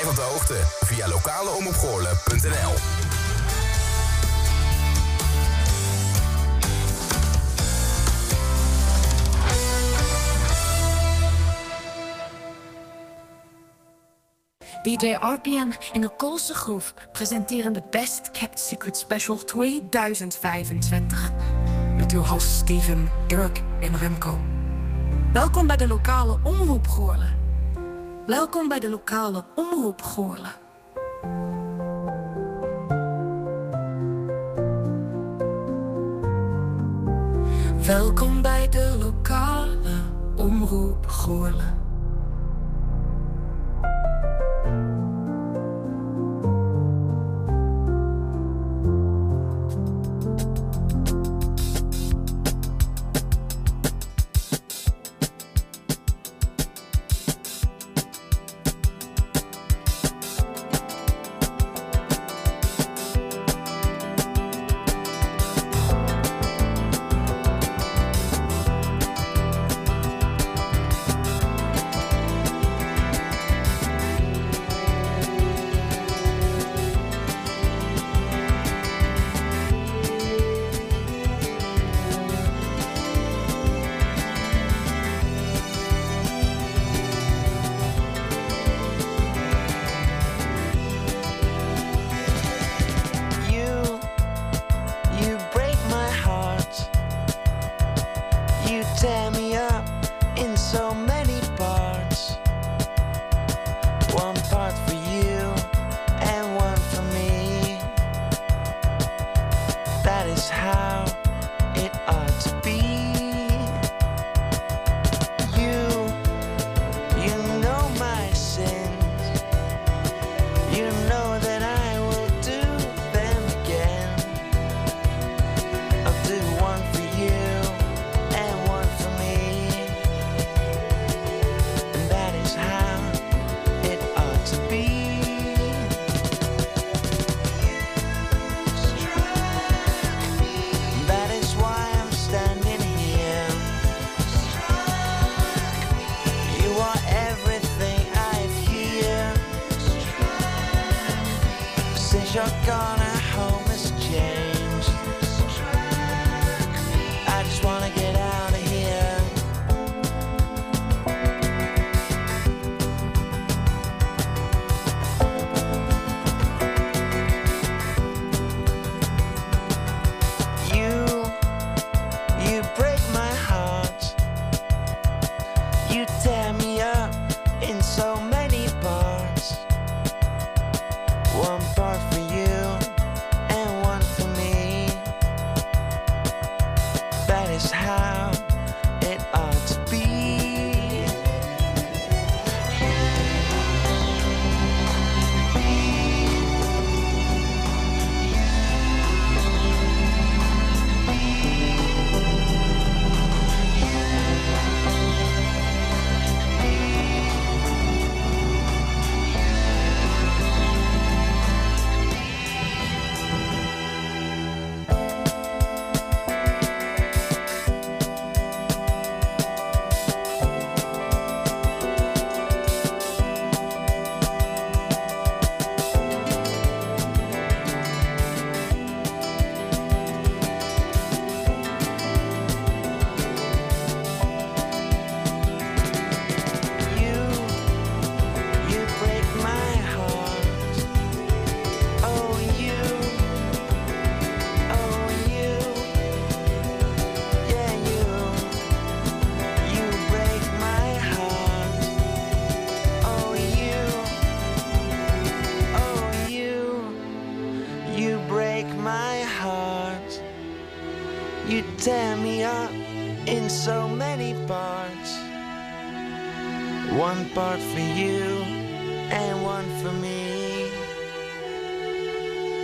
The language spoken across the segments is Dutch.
Blijf op de hoogte via lokaleomopgoorlen.nl DJ RPM en de Koolse Groef presenteren de Best Kept Secret Special 2025. Met uw host Steven, Dirk en Remco. Welkom bij de lokale Omroep. Welkom bij de lokale Omroep Goorlen. Welkom bij de lokale Omroep Goorlen.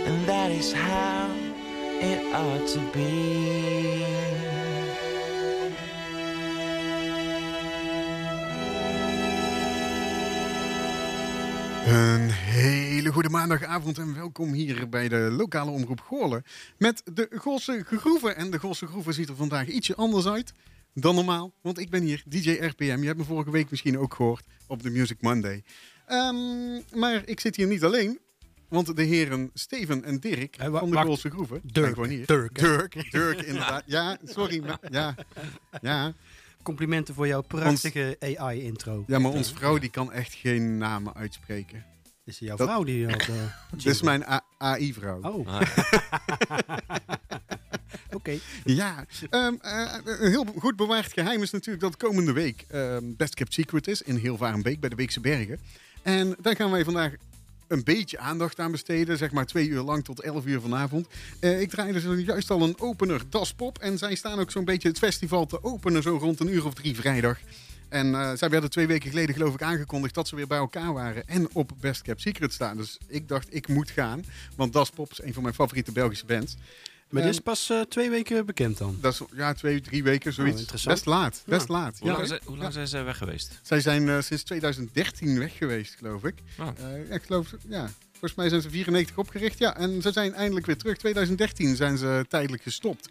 And that is how it ought to be. Een hele goede maandagavond en welkom hier bij de lokale omroep Goorlen. Met de Goolse Groeven. En de Goolse Groeven ziet er vandaag ietsje anders uit dan normaal. Want ik ben hier, DJ RPM. Je hebt me vorige week misschien ook gehoord op de Music Monday. Ehm, maar ik zit hier niet alleen. Want de heren Steven en Dirk van de. Goolse Groeven... Dirk. Dirk, hè? Dirk, Dirk, inderdaad. Ja, sorry. maar- ja, ja. Complimenten voor jouw prachtige AI-intro. ja, maar onze vrouw die kan echt geen namen uitspreken. Is het jouw Dat- vrouw die dat... eh, Dit is mijn AI-vrouw. Oh, Ah, oké. Ja, ehm, eh, een heel goed bewaard geheim is natuurlijk dat komende week ehm, Best Kept Secret is in Hilvarenbeek bij de Beekse Bergen. En daar gaan wij vandaag een beetje aandacht aan besteden, zeg maar twee uur lang tot elf uur vanavond. Eh, ik draaide zojuist al een opener, Das Pop. En zij staan ook zo'n beetje het festival te openen, zo rond een uur of drie vrijdag. En eh, zij werden twee weken geleden geloof ik aangekondigd dat ze weer bij elkaar waren en op Best Kept Secret staan. Dus ik dacht, ik moet gaan, want Das Pop is een van mijn favoriete Belgische bands. Maar Ehm, dit is pas eh, twee weken bekend dan. Dat is ja, twee, drie weken, zoiets. Oh, interessant. best laat, best laat. hoe Ja. lang, zijn, hoe lang zijn ze weg geweest? Zij zijn eh, sinds 2013 weg geweest, geloof ik. Oh. Eh, ik geloof, ja, volgens mij zijn ze 94 opgericht. Ja, en ze zijn eindelijk weer terug. 2013 zijn ze tijdelijk gestopt.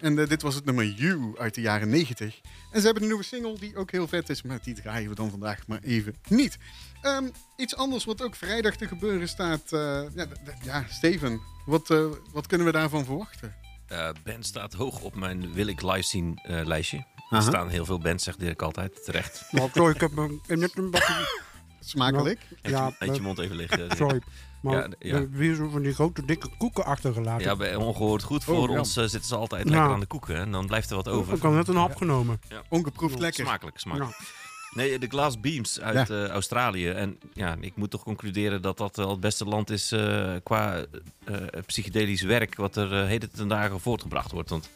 En eh, dit was het nummer You uit de jaren 90. En ze hebben een nieuwe single die ook heel vet is, maar die draaien we dan vandaag maar even niet. Ehm, iets anders wat ook vrijdag te gebeuren staat. eh, ja, ja, Steven, wat, eh, wat kunnen we daarvan verwachten? Eh band staat hoog op mijn wil ik live zien eh, lijstje. Er staan heel veel bands, zegt Dirk altijd, terecht. Maar sorry, ik heb een- net een bakje... Smakelijk. Eet, Ja, je, eet je maar- mond even liggen. Sorry. Maar Ja, ja. we hebben weer zo van die grote dikke koeken achtergelaten. Ja, bij ongehoord goed. Voor Oh, ja. ons zitten ze altijd lekker aan de koeken. En dan blijft er wat over. Ik had net een hap genomen. Ongeproefd lekker. Smakelijk, smakelijk. Nee, de Glass Beams uit eh, Australië. En ja, ik moet toch concluderen dat dat wel het beste land is eh, qua eh, psychedelisch werk wat er heden ten dagen voortgebracht wordt. Want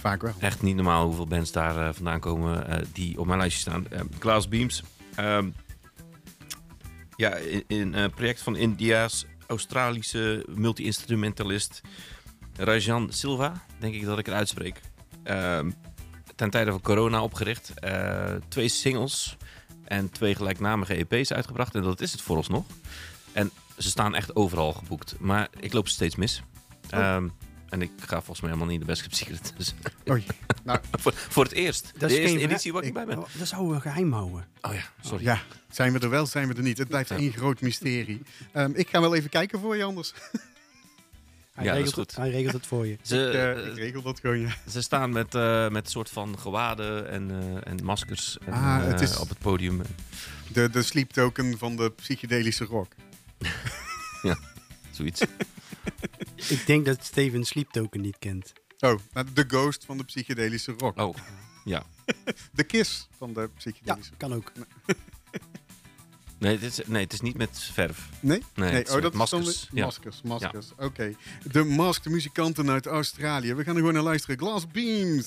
Vaak wel. echt niet normaal hoeveel bands daar vandaan komen die op mijn lijstje staan. Glass Beams. ehm, ja, in een project van India's Australische multi-instrumentalist Rajan Silva, denk ik dat ik het uitspreek. Ehm, ten tijde van corona opgericht. Eh, twee singles en twee gelijknamige EP's uitgebracht. En dat is het vooralsnog. En ze staan echt overal geboekt. Maar ik loop ze steeds mis. Ehm, en ik ga volgens mij helemaal niet in de Best Kept Secret. Dus Oei. Nou, voor, voor het eerst. Dat de is geen editie waar ik ik- bij ben. oh, Dat zouden we geheim houden. Oh ja, sorry. Ja, zijn we er wel, zijn we er niet. Het blijft Ja. één groot mysterie. Ehm, ik ga wel even kijken voor je anders. Hij, Ja, dat is regelt, goed. Het, hij regelt het voor je. Ze, ik, eh, eh, ik regel dat gewoon, ja. ze staan met, eh met een soort van gewaden en, eh, en maskers en, Ah, het eh, is- op het podium. De, de sleep token van de psychedelische rock. Zoiets. Ik denk dat Steven Sleep Token niet kent. Oh, nou, de ghost van de psychedelische rock. Oh, ja. De kiss van de Ja, psychedelische kan ook. Nee, dit is, nee, het is niet met verf. Nee? Nee, het oh, dat maskers. Ja. maskers. Maskers, oké. De masked muzikanten uit Australië. We gaan er gewoon naar luisteren. Glass Beams.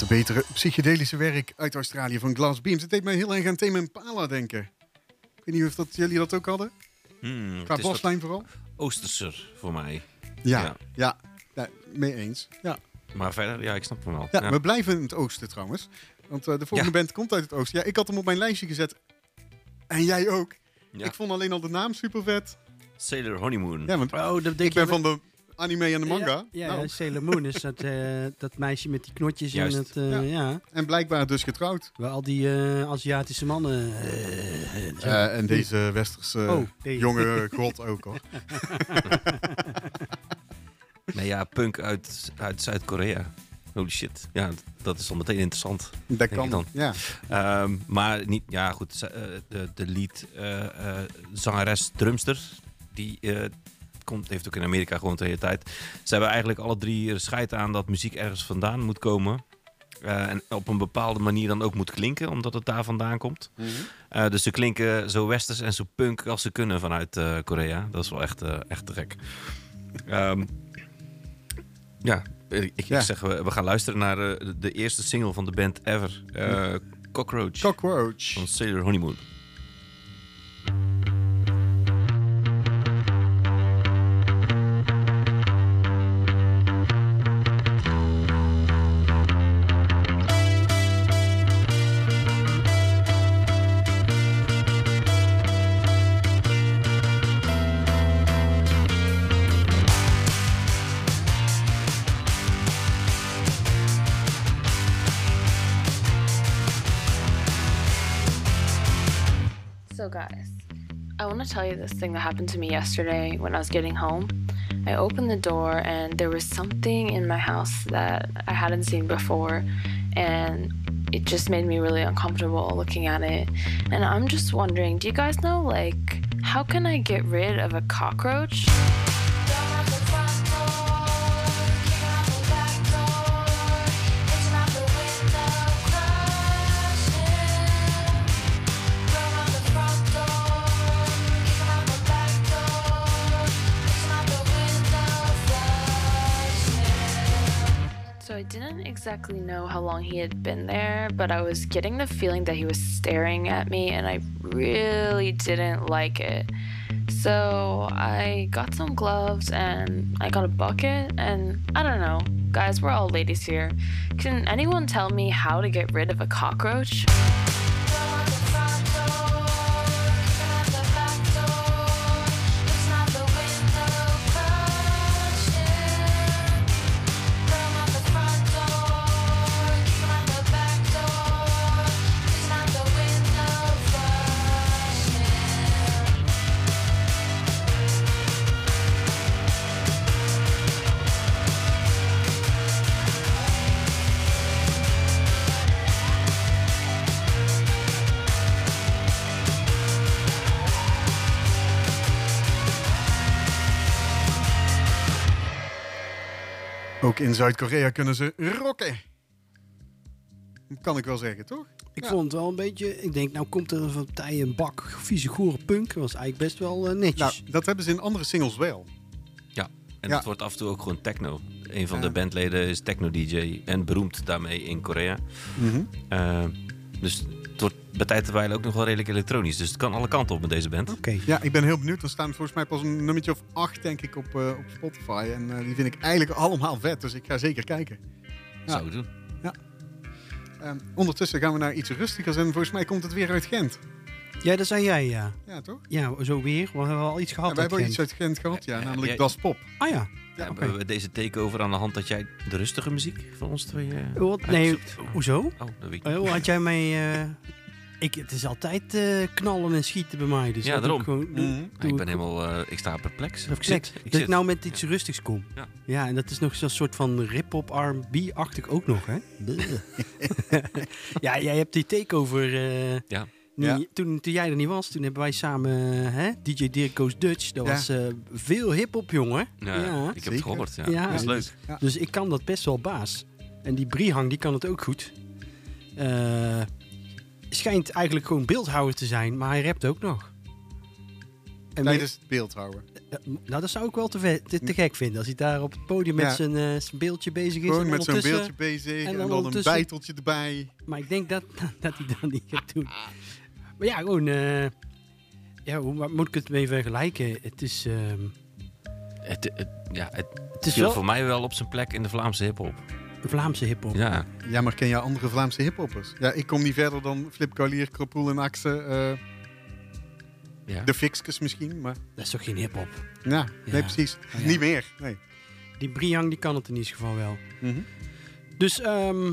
Het betere psychedelische werk uit Australië van Glass Beams. Het deed mij heel erg aan Tame Impala denken. Ik weet niet of dat, jullie dat ook hadden. Hmm, Qua baslijn vooral. Oosterser voor mij. Ja, Ja. ja. ja, mee eens. Ja. Maar verder, ja, ik snap hem wel. Ja, Ja. we blijven in het oosten trouwens. Want eh, de volgende band komt uit het oosten. Ja, ik had hem op mijn lijstje gezet. En jij ook. Ja. Ik vond alleen al de naam super vet. Sailor Honeymoon. Ja, want Oh, dat denk ik ben je van de anime en de manga. Ja, ja Nou, Sailor Moon is dat, eh, dat meisje met die knotjes Juist. en het, eh, Ja. ja. En blijkbaar dus getrouwd. Waar al die eh, Aziatische mannen... en deze westerse Oh, deze. jonge god ook hoor. Nee, ja, punk uit, uit Zuid-Korea. Holy shit. Ja, dat is al meteen interessant. Dat Denk kan ik dan. Ja. Ehm, maar niet, ja goed, de, de lead eh, eh, zangeres, drumster, die eh, komt, heeft ook in Amerika gewoon de hele tijd. Ze hebben eigenlijk alle drie er scheid aan dat muziek ergens vandaan moet komen. Eh, en op een bepaalde manier dan ook moet klinken, omdat het daar vandaan komt. Eh, dus ze klinken zo westers en zo punk als ze kunnen vanuit eh, Korea. Dat is wel echt, eh, echt te gek. Ehm, ja, ik, ik Ja. zeg, we, we gaan luisteren naar eh, de, de eerste single van de band ever. eh, Cockroach Cockroach. van Sailor Honeymoon. This thing that happened to me yesterday when I was getting home. I opened the door and there was something in my house that I hadn't seen before, and it just made me really uncomfortable looking at it. And I'm just wondering do you guys know, like, how can I get rid of a cockroach? Exactly know how long he had been there, but I was getting the feeling that he was staring at me and I really didn't like it. So I got some gloves and I got a bucket and I don't know. Guys, we're all ladies here. Can anyone tell me how to get rid of a cockroach? In Zuid-Korea kunnen ze rocken. Kan ik wel zeggen, toch? Ik Ja. vond het wel een beetje... Ik denk, nou komt er van partij een bak vieze gore punk. Dat was eigenlijk best wel eh, Nou, netjes. dat hebben ze in andere singles wel. En Ja. het wordt af en toe ook gewoon techno. Een van Ja. de bandleden is techno-dj en beroemd daarmee in Korea. Eh, dus het wordt bij tijd en wijle ook nog wel redelijk elektronisch. Dus het kan alle kanten op met deze band. Oké. Ja, ik ben heel benieuwd. Er staan volgens mij pas een nummertje of acht, denk ik, op, eh, op Spotify. En eh, die vind ik eigenlijk allemaal vet, dus ik ga zeker kijken. Ja. Zou ik doen. Ehm, ondertussen gaan we naar iets rustigers en volgens mij komt het weer uit Gent. Ja, dat zijn jij, ja. Ja, toch? Ja, zo weer. We hebben al iets Ja, gehad. wij hebben uit iets uit Gent gehad, ja, Ja, namelijk jij- Das Pop. Ah ja. Ja. Hebben we deze takeover aan de hand dat jij de rustige muziek van ons twee eh, Wat? Nee, uitzoekt? hoezo? Oh, dat weet ik niet. Oh, had jij mij... eh, ik, het is altijd eh, knallen en schieten bij mij. Dus Ja, dat doe ik daarom. gewoon- ik ben helemaal... eh, ik sta perplex. Dat Ik zit. Ik dat zit. ik nou met iets rustigs kom. Ja. Ja, en dat is nog zo'n soort van rip-hop R&B-achtig ook nog, hè? ja, jij hebt die takeover... eh, Ja. niet- Ja. Toen, toen jij er niet was, toen hebben wij samen eh, hè, DJ Dirk Goes Dutch. Dat Ja. was eh, veel hip-hop, jongen. Ja, Ja. ik heb Zeker. het gehoord. Ja. Ja. Dat is leuk. Dus ik kan dat best wel baas. En die Brihang, die kan het ook goed. Eh, schijnt eigenlijk gewoon beeldhouwer te zijn, maar hij rapt ook nog. En Tijdens het beeld houden. Ja, m- nou, dat zou ik wel te, te, te gek vinden. Als hij daar op het podium met Ja. zijn, eh, zijn beeldje bezig is. Gewoon en met zo'n ondertussen- beeldje bezig en en dan dan, een ondertussen- bijteltje erbij. Maar ik denk dat, dat hij dat niet gaat doen. Maar ja, gewoon... eh, ja, hoe moet ik het mee vergelijken? Het is... ehm, Het, het, ja, het het is wel voor mij wel op zijn plek in de Vlaamse hip-hop. Vlaamse hiphop. Ja, Ja, maar ken jij andere Vlaamse hiphoppers? Ja, ik kom niet verder dan Flip Kaulier, Kropoel en Axe. eh, ja. de Fixkes misschien, maar... Dat is toch geen hiphop? Ja, nee, Ja. precies. Ja. Niet meer, nee. Die Briang die kan het in ieder geval wel. Mhm. Dus ehm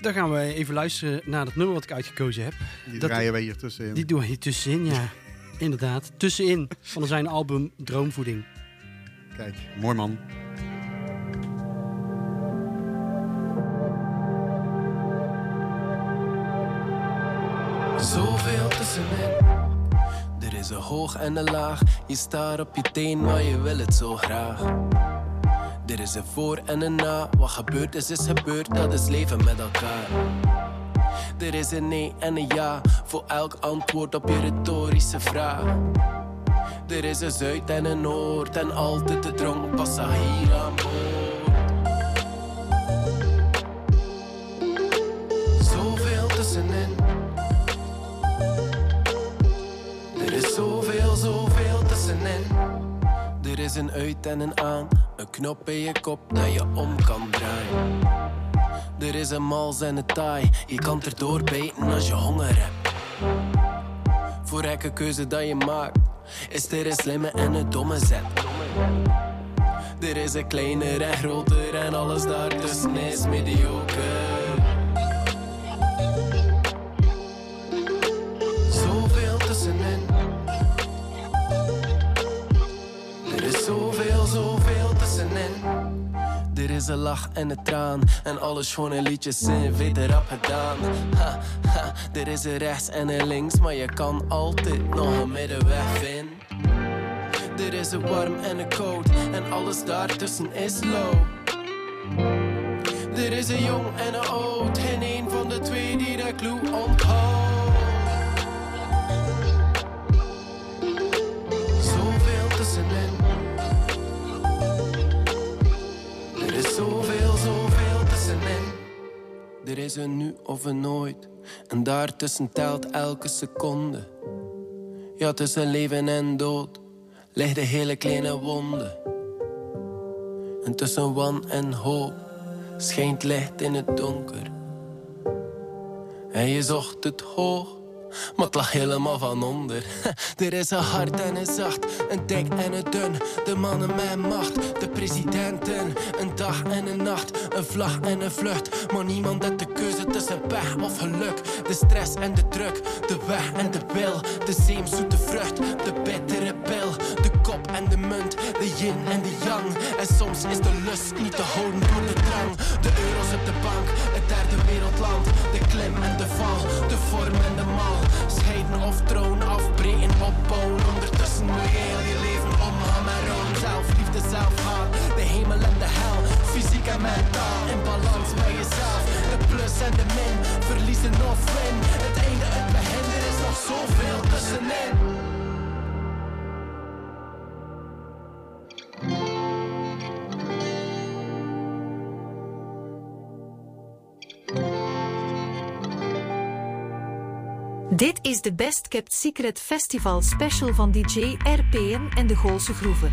dan gaan we even luisteren naar het nummer wat ik uitgekozen heb. Die Dat- draaien wij hier tussenin. Die doen we hier tussenin, ja. Inderdaad. Tussenin van zijn album Droomvoeding. Kijk, mooi man. Zoveel tussenin. Er is een hoog en een laag. Je staat op je teen, maar je wil het zo graag. Er is een voor en een na. Wat gebeurd is, is gebeurd. Dat is leven met elkaar. Er is een nee en een ja. Voor elk antwoord op je retorische vraag. Er is een zuid en een noord. En altijd de dronk passagier aan boord. Een uit en een aan, een knop in je kop dat je om kan draaien. Er is een mals en een taai, je kan erdoor bijten als je honger hebt. Voor elke keuze dat je maakt, is er een slimme en een domme zet. Er is een kleiner en groter en alles daartussen is mediocre. Is een lach en een traan. En alle schone liedjes zijn beter rap gedaan. Ha, ha, er is een rechts en een links, maar je kan altijd nog een middenweg vinden. Er is een warm en een koud, en alles daartussen is low. Er is een jong en een oud, geen een van de twee die dat clue onthoudt. Er is een nu of een nooit. En daartussen telt elke seconde. Ja, tussen leven en dood ligt de hele kleine wonde. En tussen wan en hoop schijnt licht in het donker. En je zocht het hoog, maar het lag helemaal van onder. Er is een hard en een zacht, een dik en een dun. De mannen met macht, de presidenten. Een dag en een nacht, een vlag en een vlucht. Maar niemand heeft de keuze tussen pech of geluk. De stress en de druk, de weg en de wil. De zeemzoete vrucht, de bittere pil. En de munt, de yin en de yang. En soms is de lust niet te houden door de drang. De euro's op de bank, het derde wereldland. De klim en de val, de vorm en de mal. Scheiden of troon, afbreken, opbouwen. Ondertussen moet je heel je leven omgaan en rouwen. Zelfliefde, zelfhaat, de hemel en de hel. Fysiek en mentaal, in balans bij jezelf. De plus en de min, verliezen of win. Het einde, het begin, er is nog zoveel tussenin. Dit is de Best Kept Secret Festival special van DJ RPM en de Goolse Groeven.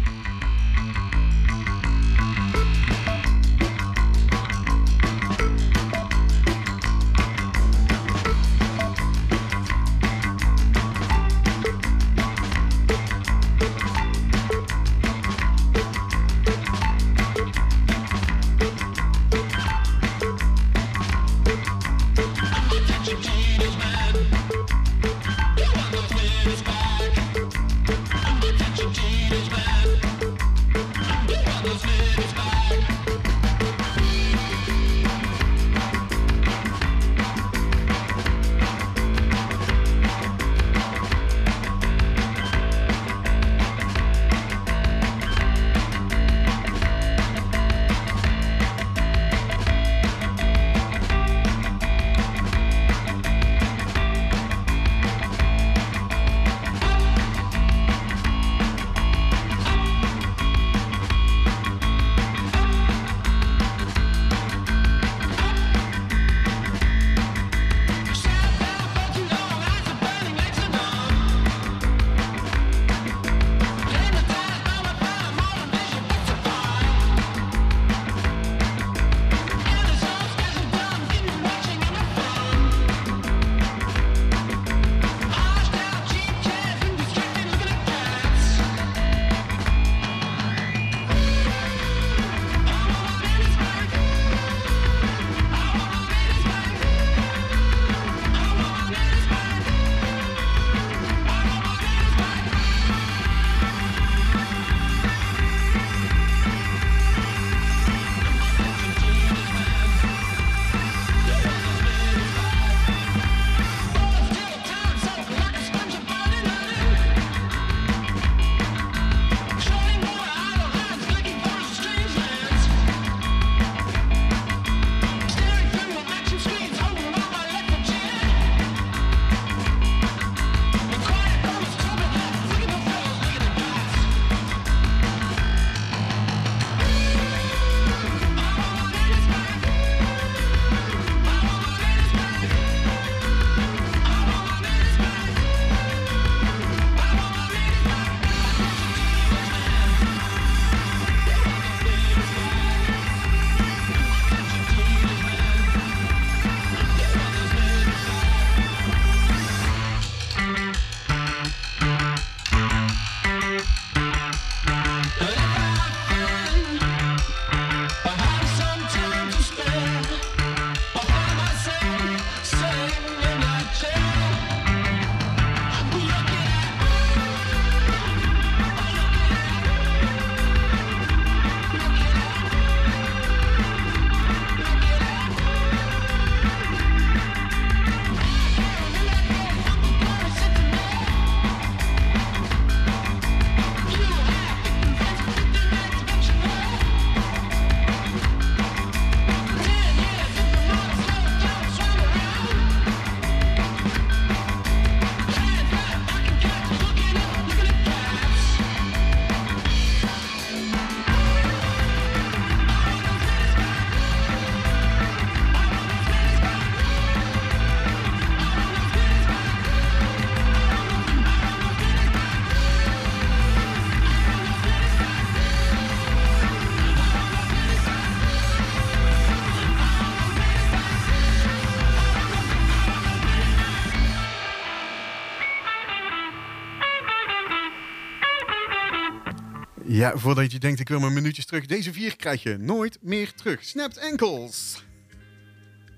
Ja, voordat je denkt ik wil mijn minuutjes terug. Deze vier krijg je nooit meer terug. Snapped Ankles.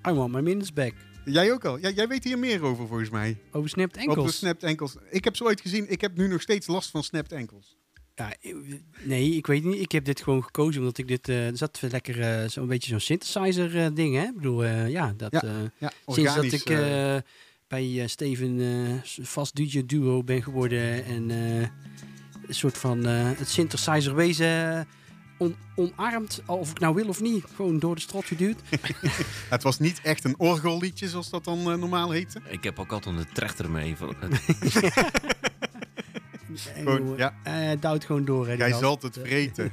I want my minutes back. Jij ook al. Ja, jij weet hier meer over volgens mij. Over snapped de enkels. snapped ankles. Ik heb ze ooit gezien. Ik heb nu nog steeds last van snapped ankles. Ja, nee, ik weet niet. Ik heb dit gewoon gekozen omdat ik dit... er zat lekker eh, zo'n beetje zo'n synthesizer eh, ding, hè? Ik bedoel, ja, dat... Ja, Ja, sinds dat ik bij Steven vast DJ duo ben geworden en een soort van eh, het synthesizer wezen eh, on, omarmd, al of ik nou wil of niet, gewoon door de strot geduwd. het was niet echt een orgelliedje zoals dat dan eh, normaal heette. Ik heb ook altijd een trechter mee. Van, Gewoon, ja. Eh duwt gewoon door. Hè, Jij zult het vreten.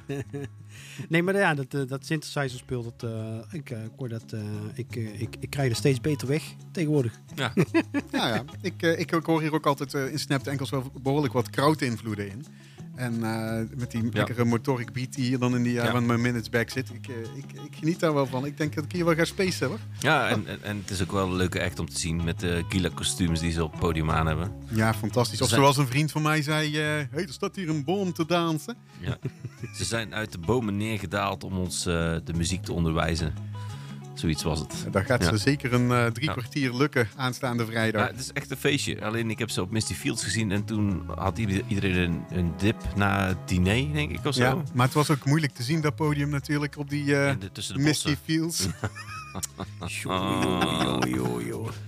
Nee, maar ja, dat, eh, dat synthesizer speel, dat, eh, ik, eh, ik, hoor dat, eh, ik, eh, ik, ik krijg er steeds beter weg tegenwoordig. ja. Ja, ja. Ik, ik, hoor hier ook altijd in snapped ankles wel behoorlijk wat kraut-invloeden in. En eh, met die lekkere motoric beat die hier dan in die Ja. ja. van mijn minutes back zit. Ik, eh, ik, ik geniet daar wel van. Ik denk dat ik hier wel ga spacen hoor. ja en, en, en het is ook wel een leuke act om te zien met de gila kostuums die ze op het podium aan hebben. Ja, fantastisch. Of Zijn- zoals een vriend van mij zei, hey, er staat hier een boom te dansen. Ja. ze zijn uit de bomen neergedaald om ons de muziek te onderwijzen. Zoiets was het. Daar gaat ze zeker een eh, drie kwartier lukken aanstaande vrijdag. Ja, het is echt een feestje. Alleen ik heb ze op Misty Fields gezien en toen had ieder- iedereen een, een dip na het diner, denk ik, of zo. Ja, maar het was ook moeilijk te zien, dat podium natuurlijk, op die In de- tussen de Misty. Fields.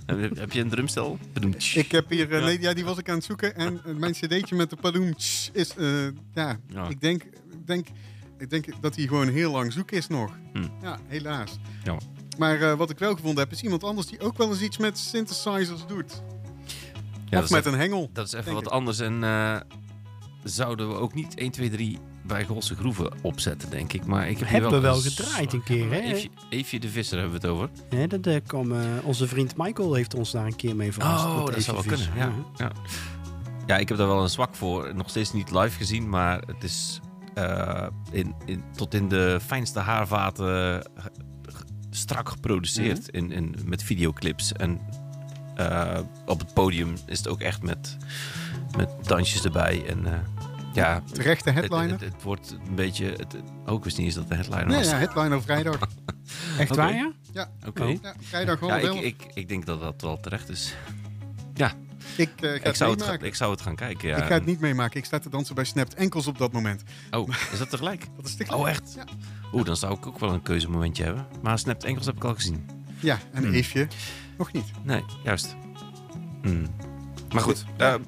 Heb, je- heb je een drumstel? Bedoemtsch. Ik heb hier, eh, Ja. nee, ja, die was ik aan het zoeken. En mijn cd'tje met de padoem tsch, is, ja, Ja. ik denk, denk, ik denk dat hij gewoon heel lang zoek is nog. Hm. Ja, helaas. Ja. Maar eh, wat ik wel gevonden heb, is iemand anders die ook wel eens iets met synthesizers doet. Ja, dat of met even- een hengel. Dat is even wat ik. anders. En eh, zouden we ook niet 1, 2, 3 bij Golse Groeven opzetten, denk ik. Maar ik heb hier Hebben we wel gedraaid een keer, hè? Eefje, Eefje de Visser hebben we het over. Hè, dat eh, kwam, onze vriend Michael heeft ons daar een keer mee verrast. Oh, dat zou wel kunnen. Ja, ja. ja, ik heb daar wel een zwak voor. Nog steeds niet live gezien, maar het is eh, in, in, tot in de fijnste haarvaten strak geproduceerd in, in, met videoclips. En eh, op het podium is het ook echt met, met dansjes erbij. En, eh, ja, Terechte het, headliner. het, het wordt een beetje... Het, het- oh, ik wist niet eens dat het een headliner Nee, was. ja, headliner vrijdag. Echt waar, ja? Ja, Oké. Oh. ja vrijdag Ja, gewoon ik, wel. Ik, ik, ik denk dat dat wel terecht is. eh, ga Ik het zou het, ga- ik zou het gaan kijken, ja. Ik ga het niet meemaken. Ik sta te dansen bij Snapped enkels op dat moment. Oh, is dat tegelijk? Dat is te Oh, echt? Ja. Oeh, dan zou ik ook wel een keuzemomentje hebben. Maar Snapped Engels heb ik al gezien. Ja, en Hmm. Eefje nog niet. Nee, juist. Hmm. Maar goed, ja,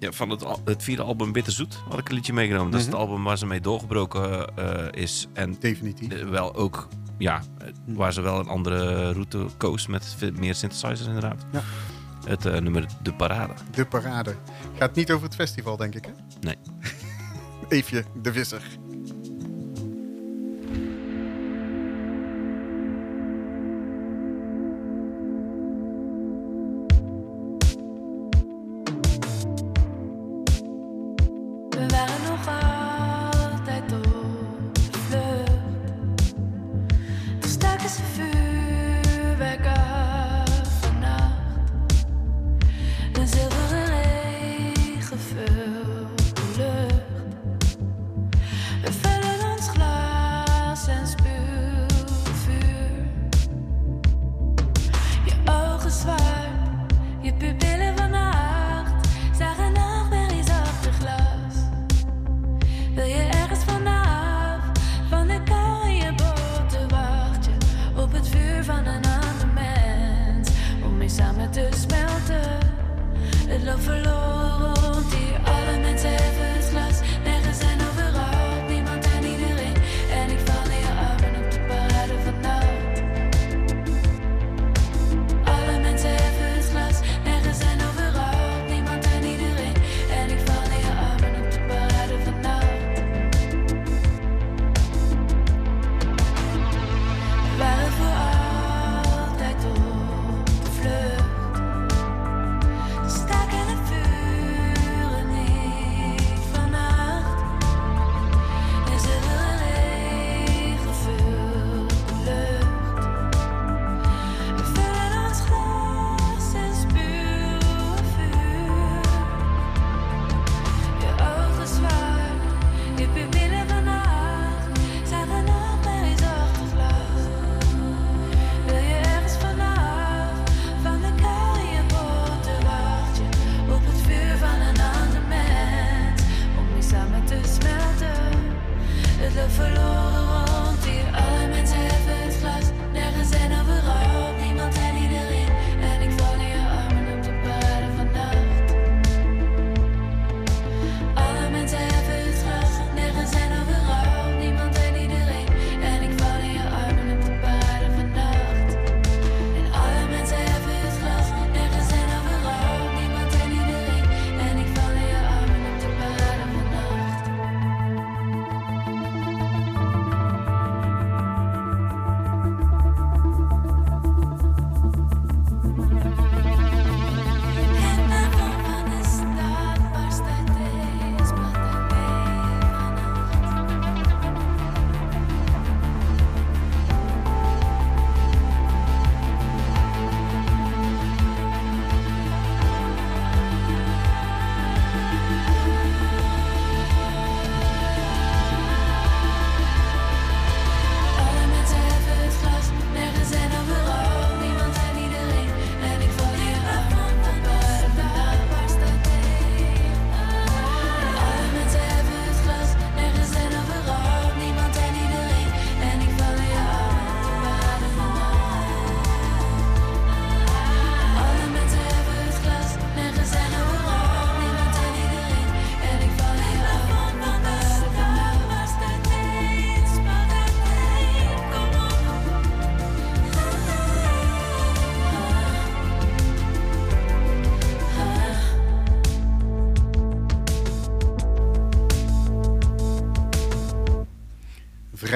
van het, het vierde album Bitterzoet had ik een liedje meegenomen. Dat is het Mhm. album waar ze mee doorgebroken eh, is. En Definitief. wel ook, ja, eh, waar ze wel een andere route koos met meer synthesizers inderdaad. Ja. Het eh, nummer De Parade. De parade. Gaat niet over het festival, denk ik, hè? Nee. Eefje de Visser.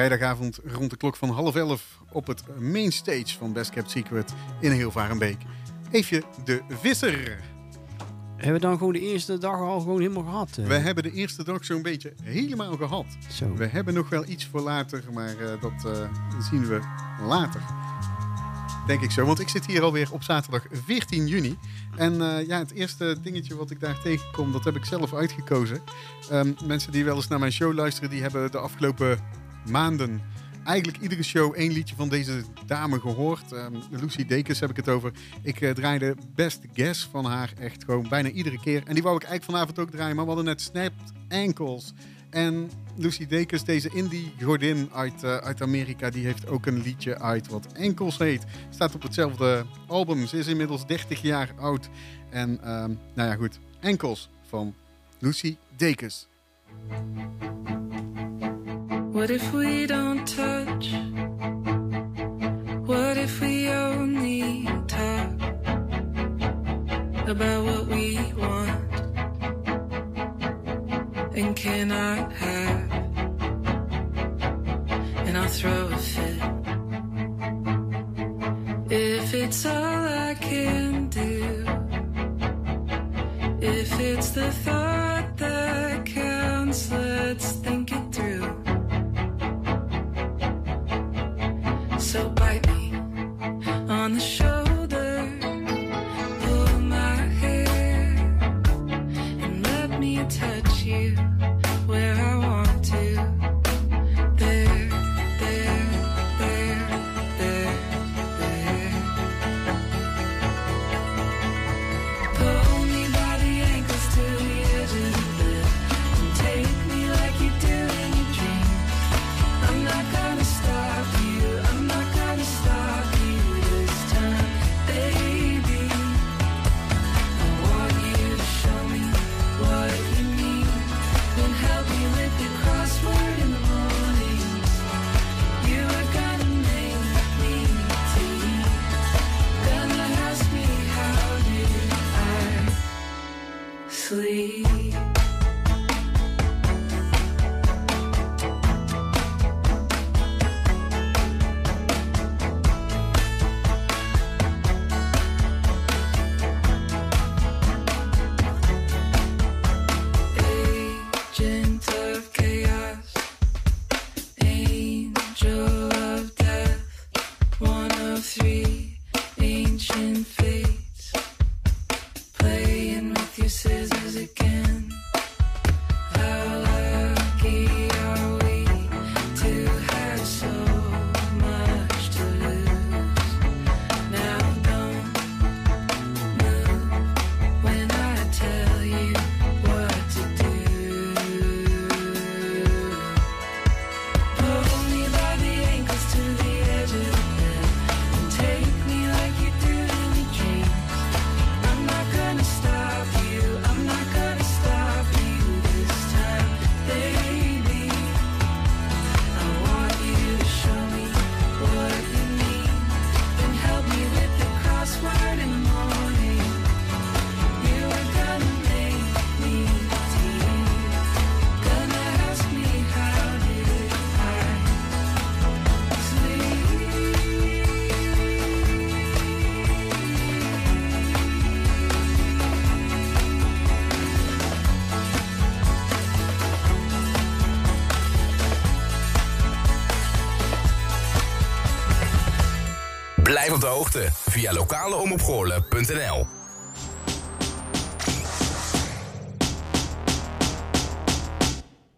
Vrijdagavond rond de klok van half elf op het mainstage van Best Kept Secret in Hilvarenbeek. Eefje de Visser. Hebben we dan gewoon de eerste dag al gewoon helemaal gehad? eh? We hebben de eerste dag zo'n beetje helemaal gehad. Zo. We hebben nog wel iets voor later, maar eh, dat eh, zien we later. Denk ik zo, want ik zit hier alweer op zaterdag 14 juni. En ja, het eerste dingetje wat ik daar tegenkom, dat heb ik zelf uitgekozen. Ehm, mensen die wel eens naar mijn show luisteren, die hebben de afgelopen maanden eigenlijk iedere show één liedje van deze dame gehoord. Ehm, Lucy Dekens heb ik het over. Ik eh, draaide Best Guess van haar echt gewoon bijna iedere keer. En die wou ik eigenlijk vanavond ook draaien, maar we hadden net Snapped Ankles. En Lucy Dekens, deze indie-godin uit, eh, uit Amerika, die heeft ook een liedje uit wat Enkels heet. Staat op hetzelfde album. Ze is inmiddels 30 jaar oud. En ehm, nou ja, goed. Enkels van Lucy Dekens. What if we don't touch? What if we only talk about what we want and cannot have? And I'll throw a fit if it's all I can do. If it's the thought hoogte via lokaleomopgoorlen.nl.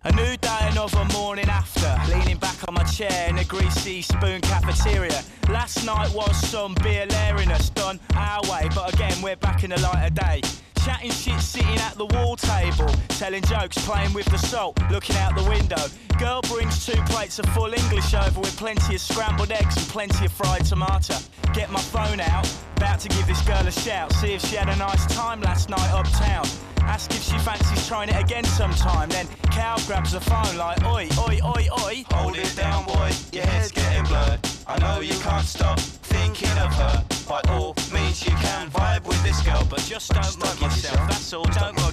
A new day, another morning after. Leaning back on my chair in a greasy spoon cafeteria. Last night was some beer lariness done our way, but again, we're back in the light of day. Chatting shit sitting at the wall table, telling jokes, playing with the salt, looking out the window. Girl brings two plates of full English over with plenty of scrambled eggs and plenty of fried tomato. Get my phone out, about to give this girl a shout, see if she had a nice time last night uptown. Ask if she fancies trying it again sometime. Then Cal grabs the phone like, oi, oi, oi, oi. Hold it down, boy, your head's getting blurred. I know you can't stop thinking of her. By all means, you can vibe with this girl, but Just don't mug yourself, that's all. Don't.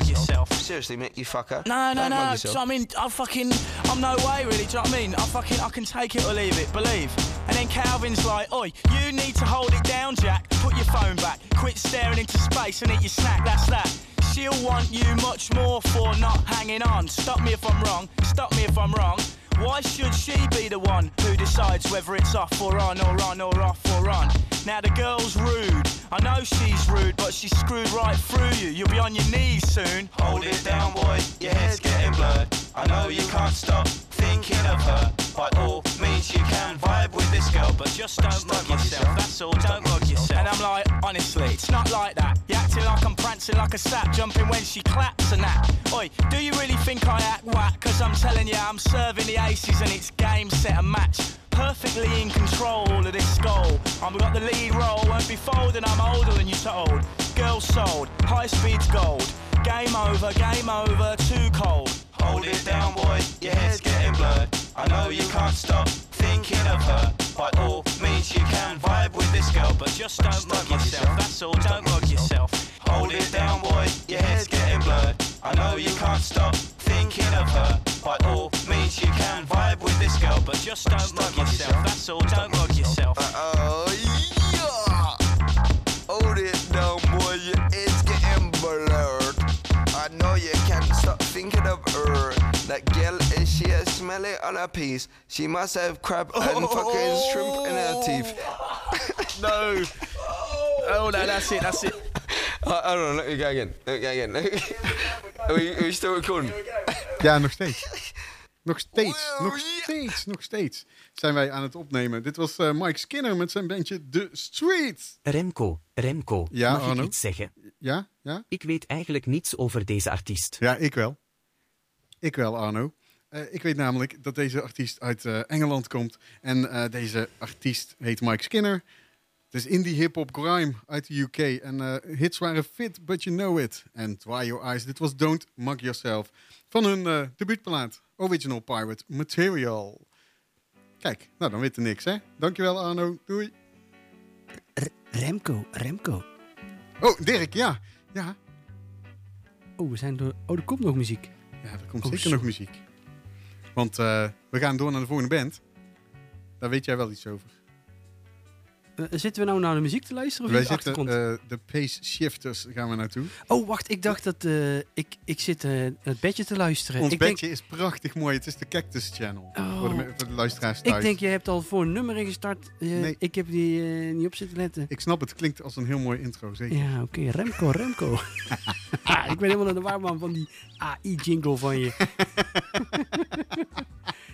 Seriously, mate, you fucker. No, no, Don't mug no. So, I mean, I fucking, I'm no way really. Do you know what I mean? I fucking, I can take it or leave it. Believe. And then Calvin's like, "Oi, you need to hold it down, Jack. Put your phone back. Quit staring into space and eat your snack. That's that." She'll want you much more for not hanging on. Stop me if I'm wrong. Stop me if I'm wrong. Why should she be the one who decides whether it's off or on or on or off or on? Now the girl's rude. I know she's rude, but she's screwed right through you. You'll be on your knees soon. Hold it down, boy, your head's getting blurred. I know you can't stop thinking of her. By all means, you can vibe with this girl, but just don't mug yourself, that's all, don't mug yourself. And I'm like, honestly, it's not like that. You're acting like I'm prancing like a sap, jumping when she claps and that. Oi, do you really think I act whack? Cause I'm telling you, I'm serving the aces and it's game, set and match. Perfectly in control of this goal. I've got the lead role, won't be folding, I'm older than you told. Girl sold, high speed's gold. Game over, game over, too cold. Hold it down, boy, your head's getting blurred. I know you can't stop thinking of her. By all means, you can vibe with this girl, but just don't mug yourself, that's all, don't mug yourself. Hold it down, boy, your head's getting blurred. I know you can't stop thinking of her. By all means, you can vibe with this girl, but just don't mug yourself, that's all, don't mug yourself. Uh Oh, yeah. Hold it down, boy, your head's getting blurred. I know you can't stop thinking of her. That girl, she a smelly on her piece? She must have crab and fucking shrimp in her teeth. No. Oh, no, that's it, that's it. Uh, hold on, let me go again. Let me go again. are, we, are we still recording? Ja, nog steeds. Nog steeds, nog steeds, nog steeds zijn wij aan het opnemen. Dit was eh, Mike Skinner met zijn bandje The Street. Remco, Remco, Ja, mag Arno? ik iets zeggen? Ja, ja? Ik weet eigenlijk niets over deze artiest. Ja, ik wel. Ik wel, Arno. Eh, ik weet namelijk dat deze artiest uit eh, Engeland komt. En eh, deze artiest heet Mike Skinner. Het is indie hip-hop grime uit de UK. En hits waren Fit But You Know It. En Dry Your Eyes. Dit was Don't Mug Yourself. Van hun debuutplaat. Original Pirate Material. Kijk, nou dan weet er niks, hè? Dankjewel, Arno. Doei. Remco, Remco. Oh, Dirk, ja. Ja, Oh, we zijn door. Oh, er komt nog muziek. ja er komt Oh, zeker zo. nog muziek. Want eh, we gaan door naar de volgende band. Daar weet jij wel iets over. Eh, zitten we nou naar de muziek te luisteren? Of Wij zitten, eh, de Pace Shifters gaan we naartoe. Oh, wacht. Ik dacht dat... eh, ik, ik zit eh, het bedje te luisteren. Ons ik bedje is prachtig mooi. Het is de Cactus Channel. Oh. Voor, de, voor de luisteraars thuis. ik denk, je hebt al voor een nummer ingestart. Nee. Ik heb die niet op zitten letten. Ik snap het. Het klinkt als een heel mooi intro, zeker. Ja, oké. Remco, Remco. ah, ik ben helemaal naar de warman van die AI-jingle van je.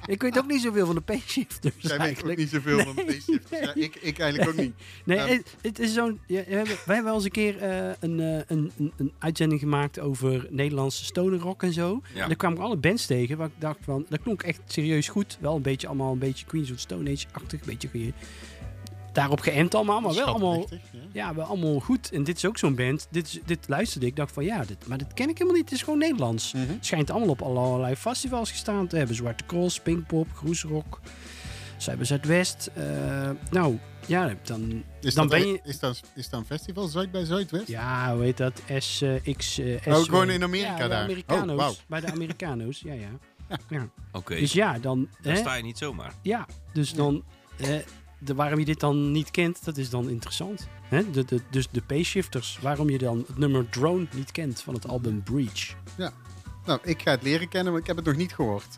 ik weet ook niet zoveel van de P-shifters Jij weet ook niet zoveel van de Nee. Pace Shifters. Ja, ik, ik eigenlijk ook niet. Nee, Ehm, het, het is zo'n. Ja, we hebben, wij hebben al eens een keer eh, een, eh, een, een, een uitzending gemaakt over Nederlandse stoner rock en zo. Ja. En daar kwamen alle bands tegen waar ik dacht van, dat klonk echt serieus goed. Wel een beetje allemaal een beetje Queens of Stone Age-achtig, een beetje daarop geënt allemaal, maar wel allemaal, ja. ja, wel allemaal goed. En dit is ook zo'n band. Dit, is- dit luisterde ik, dacht van ja, dit, maar dit ken ik helemaal niet. Het is gewoon Nederlands. Mhm. Het schijnt allemaal op allerlei festivals gestaan te hebben. Zwarte Cross, Pinkpop, Groesrock, Cyber Zuidwest. Eh, nou, ja, dan, Is, dan dat, ben je... is, dat, is dat een festival Zuid bij Zuidwest? Ja, hoe heet dat? S, eh, X, eh, S. Oh, gewoon in Amerika ja, bij de daar. Americano's. Oh. Bij de Americano's, ja, ja. ja. Oké, Dus ja, dan... dan hè, sta je niet zomaar. Ja, dus dan... hè, de, waarom je dit dan niet kent, dat is dan interessant. Hè? Dus de P-shifters. Waarom je dan het nummer Drone niet kent van het album Breach. Nou, ik ga het leren kennen, maar ik heb het nog niet gehoord.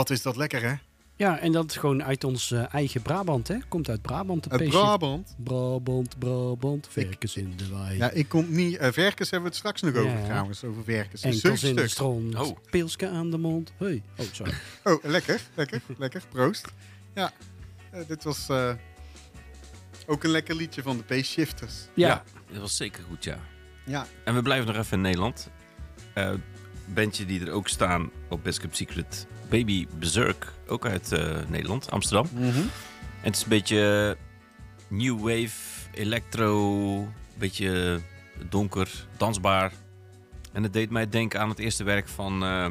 Wat is dat lekker, hè? Ja, en dat is gewoon uit ons eh, eigen Brabant, hè? Komt uit Brabant, de Uit peesje. Brabant. Brabant, Brabant, verkens in de wei. Ja, ik kom niet... eh, verkens hebben we het straks nog over Ja. trouwens, over verkens. Een Enkels in de stront, Oh. pilske aan de mond. Hey. Oh, sorry. Oh, lekker, lekker, lekker. Proost. Ja, eh, dit was eh, ook een lekker liedje van de Pace Shifters. Ja. dat was zeker goed, ja. Ja. En we blijven nog even in Nederland. Eh bandje die er ook staan op Best Secret. Baby Berserk, ook uit eh, Nederland, Amsterdam. Mhm. En het is een beetje new wave, electro, een beetje donker, dansbaar. En het deed mij denken aan het eerste werk van eh,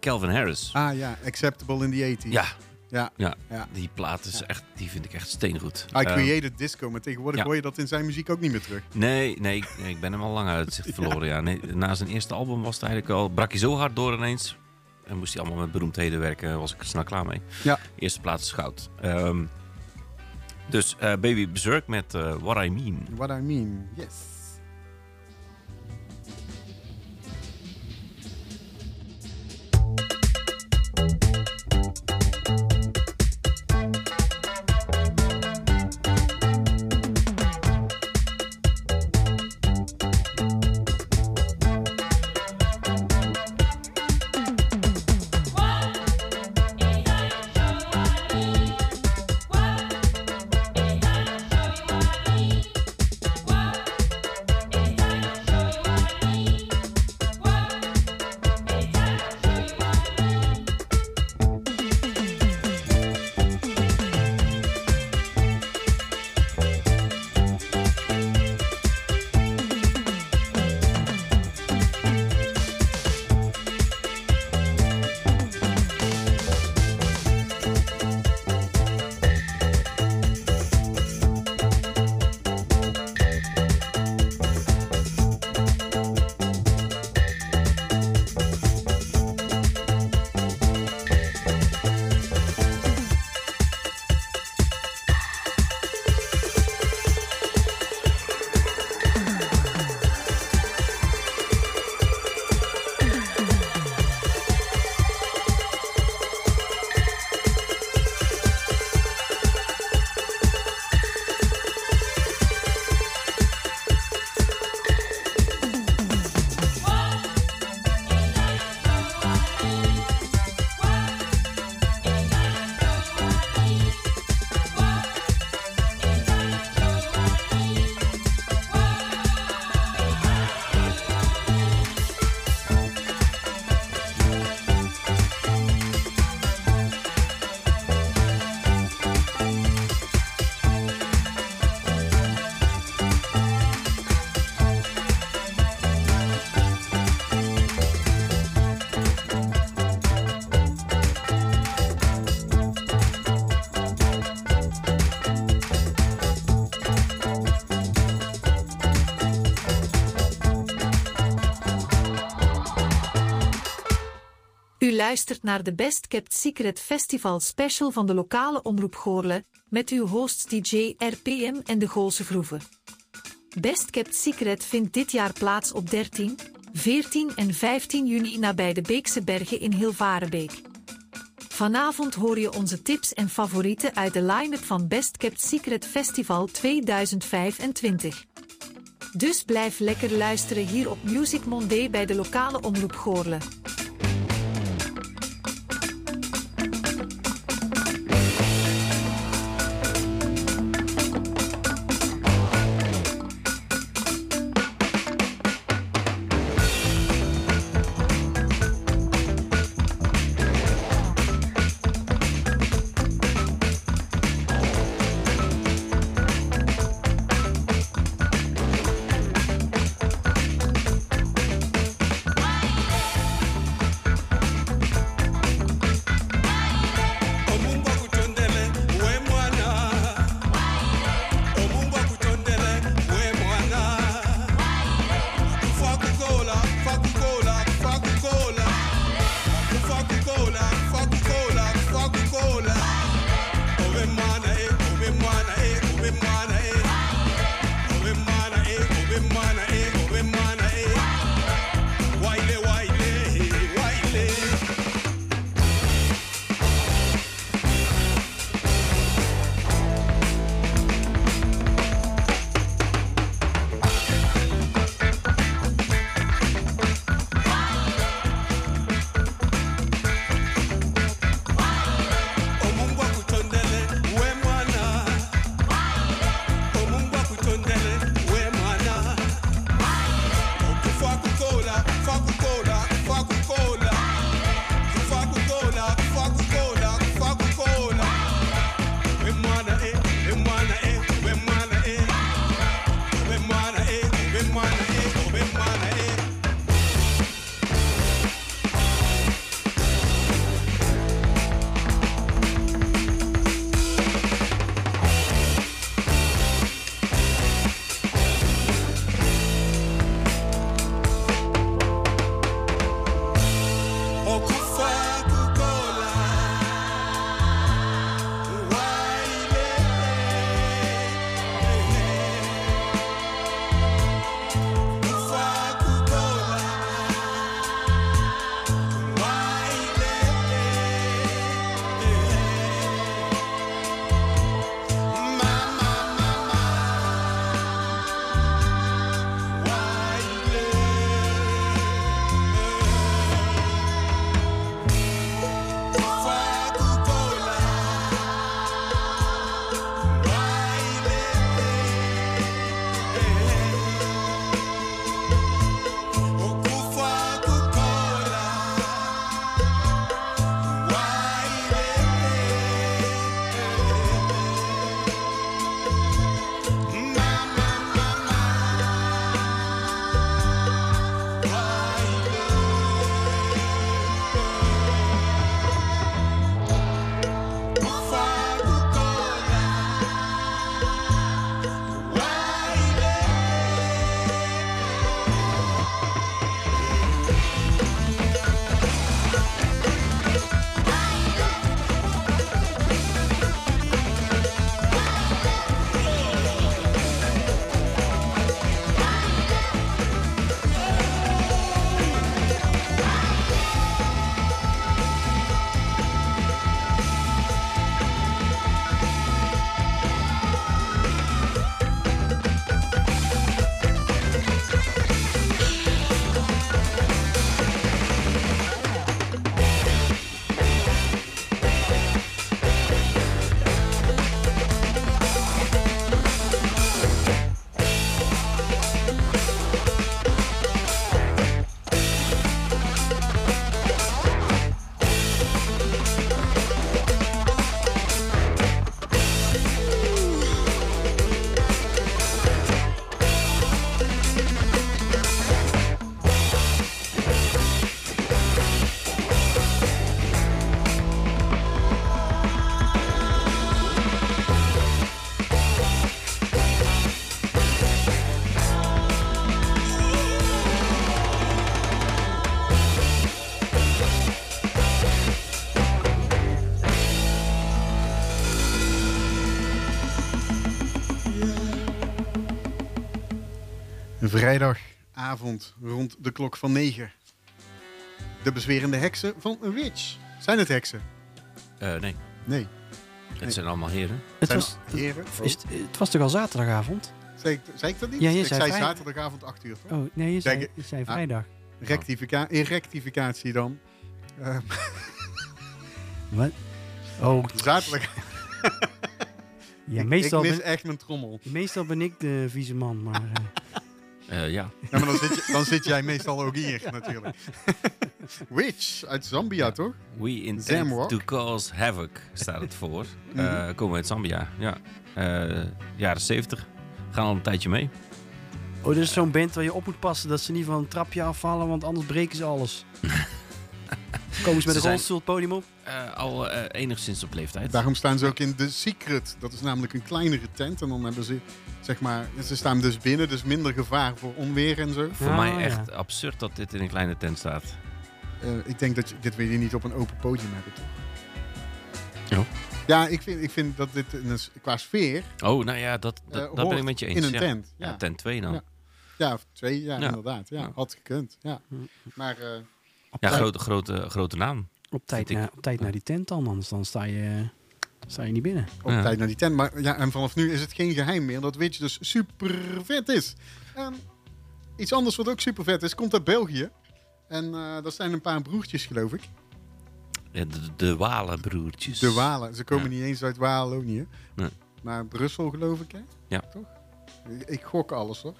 Calvin Harris. Ah ja, Acceptable in the 80s. Ja, Ja. ja, Ja. die plaat is echt, die vind ik echt steengoed. I Eh, created disco, maar tegenwoordig ja. hoor je dat in zijn muziek ook niet meer terug. Nee, nee, ik- nee, ik ben hem al lang uit zicht verloren. Ja. Nee, na zijn eerste album was het eigenlijk al, brak hij zo hard door ineens. En moest hij allemaal met beroemdheden werken, was ik er snel klaar mee. Ja. Eerste plaats is goud. Ehm, dus eh, Baby Berserk met eh, What I Mean. What I mean, yes. Luistert naar de Best Kept Secret Festival special van de lokale omroep Goorle, met uw hosts DJ RPM en de Goolse Groeven. Best Kept Secret vindt dit jaar plaats op 13, 14 en 15 juni nabij de Beekse Bergen in Hilvarenbeek. Vanavond hoor je onze tips en favorieten uit de line-up van Best Kept Secret Festival 2025. Dus blijf lekker luisteren hier op Music Monday bij de lokale omroep Goorle. Vrijdagavond rond de klok van 9. De bezwerende heksen van een witch. Zijn het heksen? Eh, nee, Nee. het zijn allemaal heren. Het Zijn was, heren? Oh. is het, het was toch al zaterdagavond? Zei, ik, zei ik dat niet? Ja, je ik zei zei vrij- zaterdagavond 8 uur. toch? Oh, nee, je zei, Kijk, je zei ah. vrijdag. Rectifica in rectificatie dan. Eh, Wat? Oh, zaterdag. ja, meestal, ik mis ben, echt mijn trommel. meestal ben ik de vieze man, maar... eh, ja, Ja, maar dan zit, je, dan zit jij meestal ook hier natuurlijk. Witch uit Zambia, toch? we intend Zamrock. to cause havoc staat het voor. Eh komen uit Zambia, ja. Eh, jaren 70. Gaan al een tijdje mee. Oh, dit is zo'n band waar je op moet passen dat ze niet van een trapje afvallen, want anders breken ze alles. Komen ze met een rolstoel het podium op? Eh, al eh, enigszins op leeftijd. Daarom staan ze ook in The Secret. Dat is namelijk een kleinere tent. En dan hebben ze, zeg maar, ze staan dus binnen, dus minder gevaar voor onweer en zo. Voor mij ja. echt absurd dat dit in een kleine tent staat. Eh, ik denk dat je, dit wil je niet op een open podium hebben, toch? Ja. Ja, ik vind, ik vind dat dit in een s- qua sfeer Oh, nou ja, dat, dat, eh, dat ben hoort ik met je eens. in een ja. tent. Ja, Ja, tent 2 dan. Ja. Ja, ja of twee, ja, Ja. inderdaad. Ja, Ja. had gekund. Ja. Maar eh, grote, grote, grote naam. Op tijd, Vind ik. na, op tijd naar die tent dan, anders dan sta je, sta je niet binnen. op Ja. tijd naar die tent. Maar ja, en vanaf nu is het geen geheim meer dat Witch dus super vet is. En iets anders wat ook super vet is, komt uit België. En eh dat zijn een paar broertjes, geloof ik. De, de Walenbroertjes. De Walen. Ze komen Ja. niet eens uit Wallonië. Nee. Maar Brussel, geloof ik, hè? Ja. Toch? Ik, ik gok alles, hoor.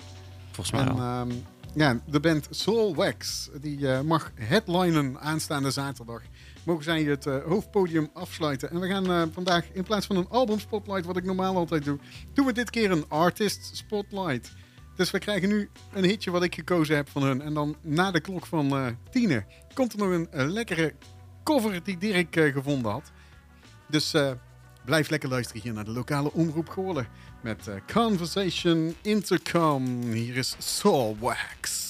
Volgens mij En wel. ehm, ja, de band Soul Wax, die eh, mag headlinen aanstaande zaterdag. Mogen zij het eh, hoofdpodium afsluiten. En we gaan eh, vandaag, in plaats van een album spotlight, wat ik normaal altijd doe, doen we dit keer een artist spotlight. Dus we krijgen nu een hitje wat ik gekozen heb van hun. En dan na de klok van tienen komt er nog een, lekkere cover die Dirk gevonden had. Dus blijf lekker luisteren hier naar de lokale omroep Goorlen. Met Conversation Intercom. Hier is Soul Wax.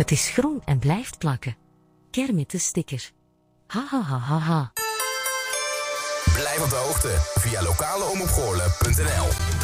Het is groen en blijft plakken. Kermit de sticker. Ha ha ha ha ha. Blijf op de hoogte via lokaleomopgoorlen.nl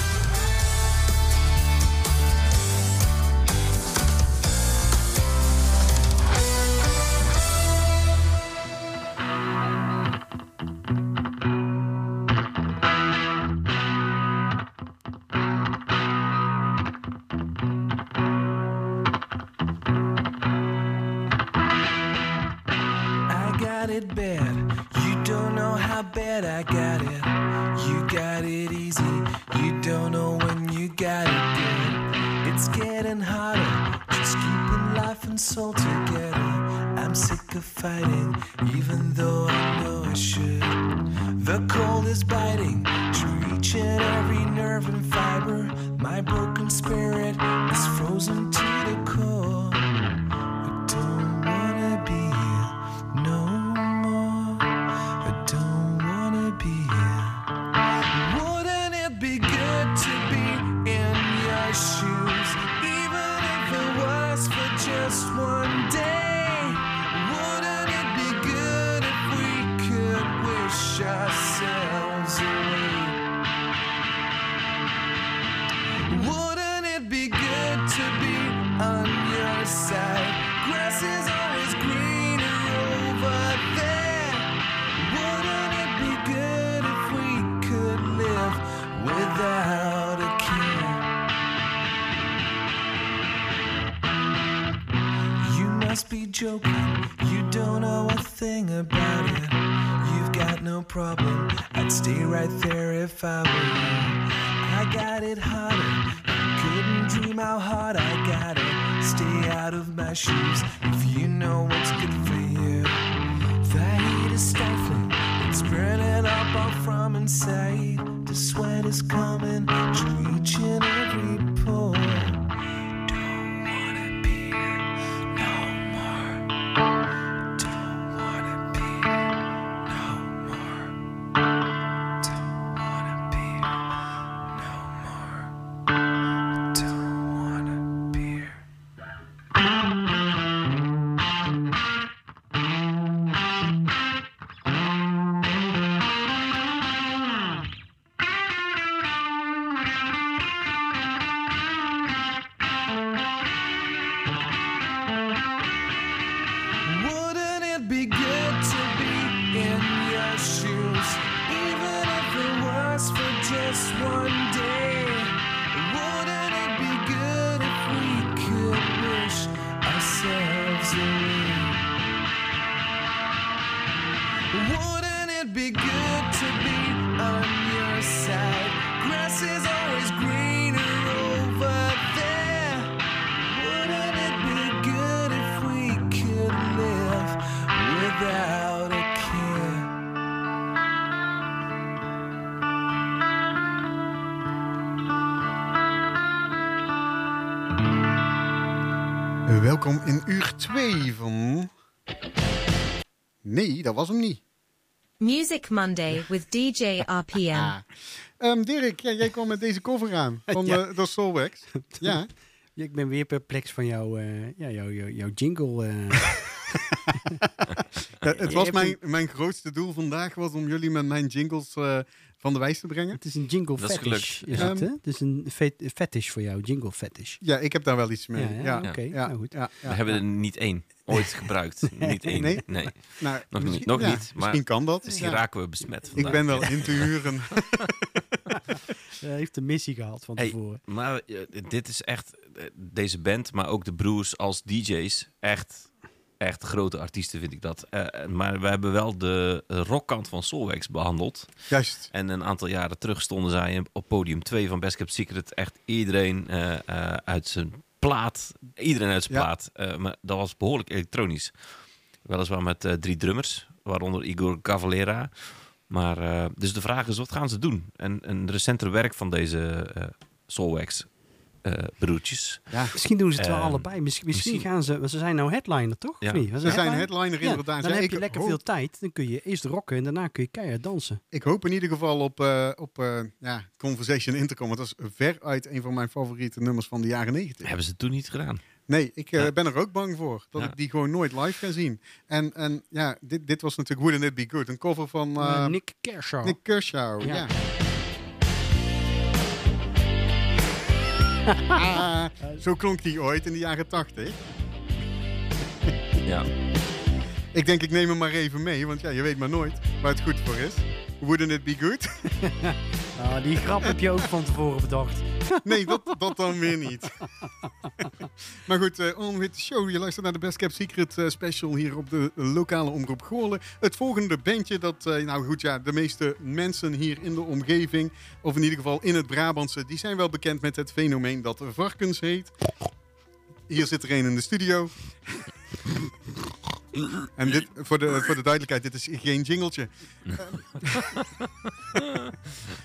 Welkom in uur 2 van... Nee, dat was hem niet. Music Monday with DJ RPM. Ehm, Dirk, ja, jij kwam met deze cover aan van Ja. de, de Soulwax. Ja. Ja, ik ben weer perplex van jouw, eh, ja, jouw, jouw, jouw jingle. eh. Ja, het was mijn, mijn grootste doel vandaag was om jullie met mijn jingles eh, van de wijs te brengen. Het is een jingle Dat is fetish. gelukt. Is Ja. het, hè? Het is een fe- fetish voor jou, jingle fetish. Ja, ik heb daar wel iets mee. Ja, Ja, ja, ja, oké, ja, nou goed. ja, ja. We hebben er niet één ooit gebruikt. niet één. Nee? Nee. Nou, Nog niet. Nog ja, niet maar misschien kan dat. Misschien Ja. raken we besmet Ik vandaag. ben wel in te huren. Hij heeft een missie gehad van Hey, tevoren. maar eh, dit is echt, eh, deze band, maar ook de broers als DJ's, echt, echt grote artiesten vind ik dat. Eh, maar we hebben wel de eh, rockkant van Soulwax behandeld. Juist. En een aantal jaren terug stonden zij op podium 2 van Best Kept Secret. Echt iedereen eh, eh, uit zijn plaat. Iedereen uit zijn Ja. plaat. Eh, maar dat was behoorlijk elektronisch. Weliswaar met eh, drie drummers, waaronder Igor Cavalera. Maar, eh, dus de vraag is, wat gaan ze doen? En een recenter werk van deze eh Soulwax eh, broertjes. Ja. Misschien doen ze het wel allebei. Misschien, gaan ze... Ze zijn nou headliner, toch? Ja. Of niet? Ze het zijn headliner? headliner Ja, inderdaad. Dan heb je lekker hoop- veel tijd. Dan kun je eerst rocken en daarna kun je keihard dansen. Ik hoop in ieder geval op, eh, op eh, ja, Conversation in te komen. Dat is veruit een van mijn favoriete nummers van de jaren 90. Hebben ze het toen niet gedaan? Nee, ik eh, ben er ook bang voor. Dat Ja. ik die gewoon nooit live ga zien. En, en ja, dit, dit was natuurlijk Wouldn't It Be Good. Een cover van Eh, eh, Nick Kershaw. Nick Kershaw. Ja. Ja. zo klonk die ooit in de jaren 80. Ja. Ik denk, ik neem hem maar even mee, want ja, je weet maar nooit waar het goed voor is. Wouldn't it be good? Ah, die grap heb je ook van tevoren bedacht. Nee, dat, dat dan weer niet. maar goed, eh on with the show. Je luistert naar de Best Kept Secret eh, special hier op de lokale omroep Goorlen. Het volgende bandje dat, eh, nou goed, ja, de meeste mensen hier in de omgeving, of in ieder geval in het Brabantse, die zijn wel bekend met het fenomeen dat varkens heet. Hier zit er een in de studio. En dit, voor de, voor de duidelijkheid, dit is geen jingeltje.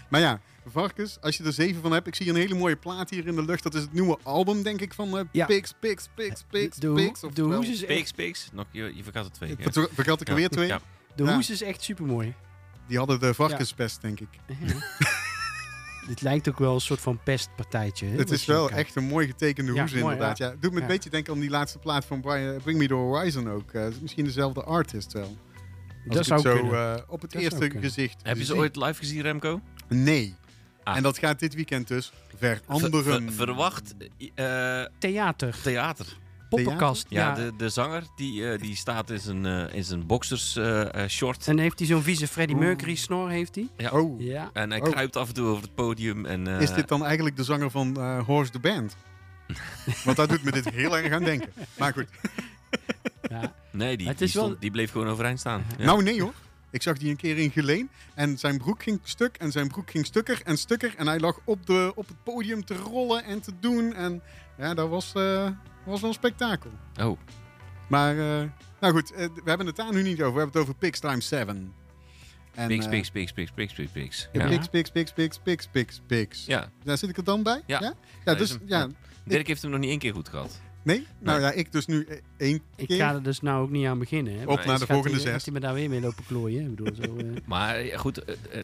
maar ja, varkens, als je er zeven van hebt. Ik zie een hele mooie plaat hier in de lucht. Dat is het nieuwe album, denk ik, van eh Ja. Pigs, Pigs, Pigs, Pigs, De, oftewel- hoes is echt, Pigs, pigs. Nog, je, je vergat er twee. keer. Ver- Vergat ik er Ja. weer twee? Ja. de Ja. hoes is echt supermooi. Die hadden de varkenspest, denk ik. Dit lijkt ook wel een soort van pestpartijtje. hè, Het is wel kijkt. echt een mooi getekende Ja, hoes, mooi, inderdaad. ja. Ja. Doet me een Ja. beetje denken aan die laatste plaat van Brian, Bring Me The Horizon ook. Eh, misschien dezelfde artist wel. Als Dat ik zou het zo kunnen. eh, op het Dat eerste gezicht Heb je ze ooit live gezien, Remco? Nee. Ah. En dat gaat dit weekend dus Ver- veranderen. ver- verwacht eh, Theater. theater. Poppenkast. Ja, Ja. De, de zanger die, eh, die staat in zijn, eh, in zijn boxers eh, short. En heeft hij zo'n vieze Freddie Mercury snor, heeft hij? Ja. Oh, Ja. En hij Oh. kruipt af en toe over het podium. En, eh, is dit dan eigenlijk de zanger van eh, Horse the Band? Want daar doet me dit heel erg aan denken. Maar goed. ja. Nee, die, Het die, is wel- stond- die bleef gewoon overeind staan. Ja. Nou, nee hoor. Ik zag die een keer in Geleen. En zijn broek ging stuk. En zijn broek ging stukker en stukker. En hij lag op, de, op het podium te rollen en te doen. En ja, dat was, eh, was wel een spektakel. Oh, Maar, eh, nou goed. eh, we hebben het daar nu niet over. We hebben het over Pigs Time 7. En, eh, pigs, pigs, pigs, pigs, pigs. ja, Ja. Pigs, pigs, pigs, pigs, pigs, pigs, pigs. Ja. Daar zit ik er dan bij? Ja. Ja, dus, hem. ja. Dirk heeft hem nog niet één keer goed gehad. Nee? Nou ja, ik dus nu eh, één Ik keer. ga er dus nou ook niet aan beginnen. Hè. Op naar de volgende hij- zes. Gaat me daar weer mee lopen klooien? Ik bedoel, zo, eh. Maar eh, goed, eh, eh,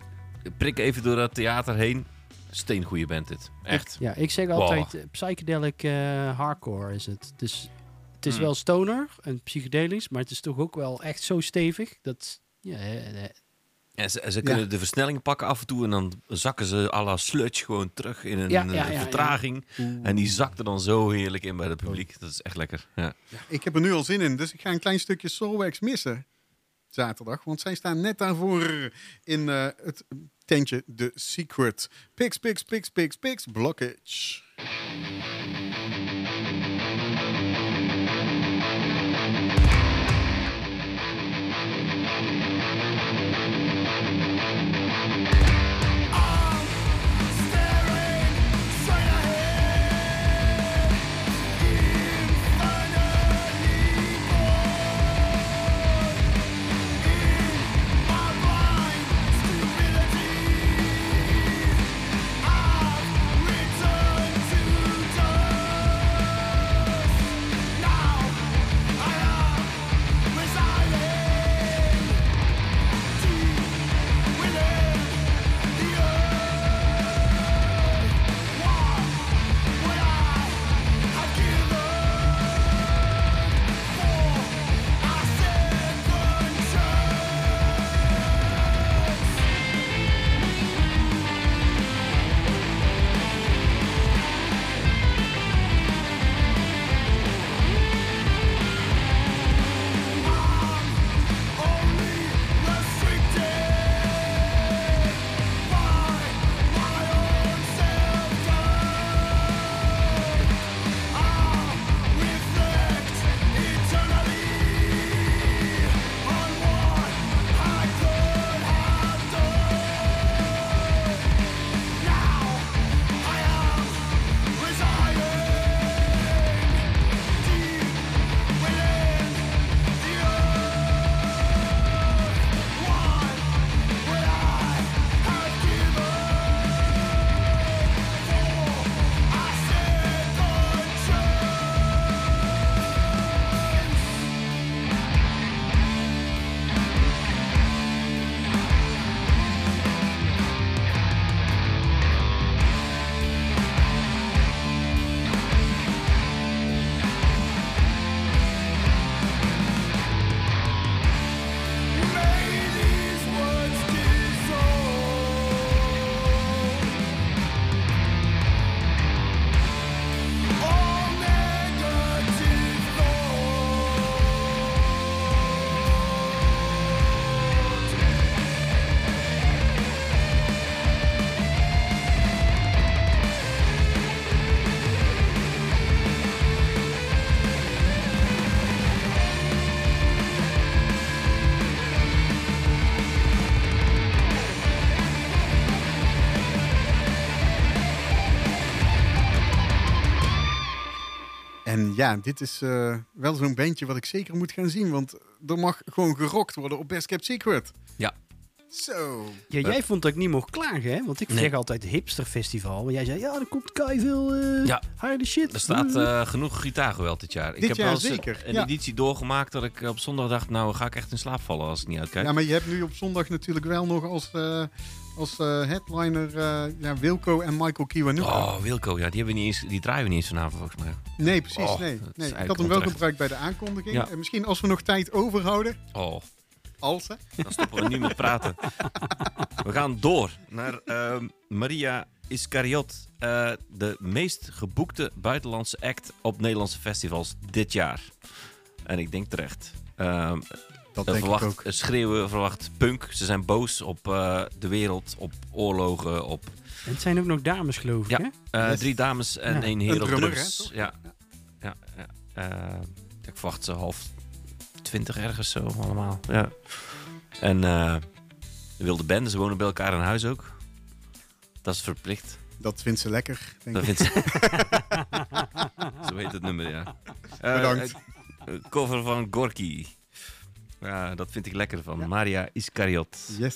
prik even door dat theater heen. Steengoeie bent het. Echt. Ja, ik zeg Wow. altijd eh, psychedelic eh, hardcore is het. Dus het is Hmm. wel stoner en psychedelisch, maar het is toch ook wel echt zo stevig dat ja, eh, eh, En ze, ze kunnen de versnelling pakken af en toe en dan zakken ze à la sludge gewoon terug in een Ja, ja, ja, ja. vertraging. En die zakte dan zo heerlijk in bij het publiek. Dat is echt lekker. Ja. Ik heb er nu al zin in, dus ik ga een klein stukje Soulwax missen. Zaterdag, want zij staan net daarvoor in eh, het tentje The Secret. Pigs, pigs, pigs, pigs, pigs, blockage. Ja, dit is eh, wel zo'n bandje wat ik zeker moet gaan zien. Want er mag gewoon gerokt worden op Best Kept Secret. Ja. Zo. Ja, jij vond dat ik niet mocht klagen, hè? Want ik Nee. zeg altijd hipsterfestival. Maar jij zei, ja, er komt kei veel eh Ja. harde shit. Er staat eh, genoeg gitaargeweld dit jaar. ik Dit heb jaar wel zeker, een ja. editie doorgemaakt dat ik op zondag dacht, nou ga ik echt in slaap vallen als ik niet uitkijk. Ja, maar je hebt nu op zondag natuurlijk wel nog als, eh, als eh, headliner eh, ja, Wilco en Michael Kiwanuka. Oh, Wilco, ja, die, hebben we niet eens, die draaien we niet eens vanavond volgens mij. Nee, precies. Oh, nee. nee. Ik had hem wel gebruikt bij de aankondiging. Ja. En misschien als we nog tijd overhouden. Oh, Als, hè? dan stoppen we nu met praten. We gaan door naar ehm, Maria Iscariot. eh, de meest geboekte buitenlandse act op Nederlandse festivals dit jaar. En ik denk terecht. Ehm, Dat er denk ik verwacht ook. schreeuwen, verwacht punk. Ze zijn boos op eh, de wereld, op oorlogen, op En het zijn ook nog dames, geloof ik, Ja, hè? eh, Yes. drie dames en Ja. één Een heer op drums. hè? Ja, ja, ja. Eh, ik verwacht ze half twintig ergens zo allemaal. Ja. En eh, de wilde bende, ze wonen bij elkaar in huis ook. Dat is verplicht. Dat vindt ze lekker, denk Dat ik. vindt ze. zo heet het nummer, ja. Eh, Bedankt. eh, eh, cover van Gorky. Ja, dat vind ik lekker van Maria Iscariot. Yes.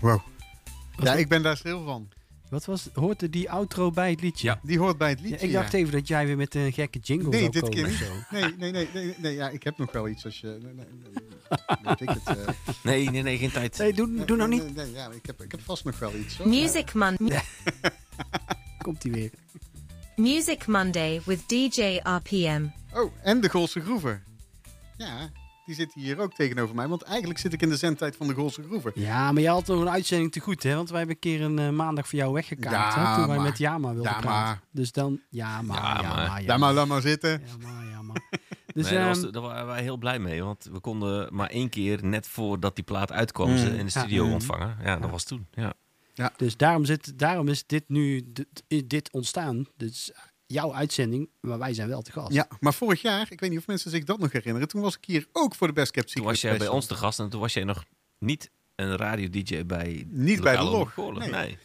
Wow. Ja, ik ben daar stil van. Wat was, hoort er die outro bij het liedje? Ja. Die hoort bij het liedje. Ja, ik dacht ja. even dat jij weer met een gekke jingle Nee, zou dit komen keer niet. zo. Nee, nee, nee, nee, nee, ja, ik heb nog wel iets als je... Nee, nee, nee, het, eh. Nee, nee, nee, geen tijd. Nee, doe, doe nou niet. nee, nee, ja, ik heb, ik heb vast nog wel iets. hoor. Music Mon Komt hij weer. Music Monday with DJ RPM. Oh, en de Goolse Groeven. Ja, die zitten hier ook tegenover mij. Want eigenlijk zit ik in de zendtijd van de Goolse Groeven. Ja, maar je had nog een uitzending te goed, hè? Want wij hebben een keer een eh, maandag voor jou weggekaart, Ja, hè? Toen wij maar- met Jama wilden Ja, praten. maar- Dus dan, ja maar, ja, Ja, maar, ja, Laat maar, laat maar zitten. Ja, maar, ja, maar. Dus, nee, daar, was, ehm, daar waren wij heel blij mee. Want we konden maar één keer, net voordat die plaat uitkwam, ze Mm. in de studio Ja. ontvangen. Ja, dat was toen. Ja. dus daarom, zit, daarom is dit nu dit, dit ontstaan. Dus jouw uitzending, maar wij zijn wel te gast. Ja, maar vorig jaar, ik weet niet of mensen zich dat nog herinneren. Toen was ik hier ook voor de Best Kept Toen Secret was jij bij ons te gast en toen was jij nog niet een radio-dj bij Niet bij de lokale log. Nee.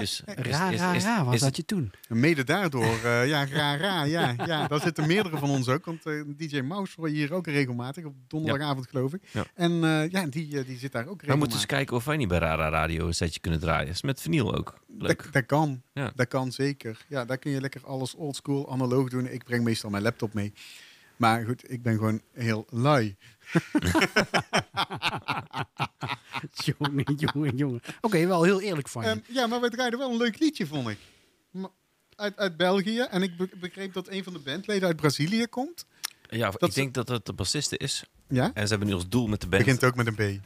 Dus Raar, is- raar, is- raar was dat je toen. Mede daardoor, eh, ja, raar, raar, ja, ja. Daar zitten meerdere van ons ook. Want eh, DJ Mouse hoor je hier ook regelmatig, op donderdagavond geloof ik. Ja. En eh, ja, die, die zit daar ook We regelmatig. moeten eens kijken of wij niet bij Rara Radio een setje kunnen draaien. Is met vinyl ook. Leuk. Dat, dat kan. Ja. Dat kan zeker. Ja, daar kun je lekker alles oldschool analoog doen. Ik breng meestal mijn laptop mee. Maar goed, ik ben gewoon heel lui. jongen, jongen, jongen. Oké, wel heel eerlijk van je. Ehm, ja, maar we draaiden wel een leuk liedje, vond ik. Uit, uit België. En ik be- begreep dat een van de bandleden uit Brazilië komt. Ja, Dat ik ze- denk dat het de bassiste is. Ja? En ze hebben nu als doel met de band. Begint ook met een B.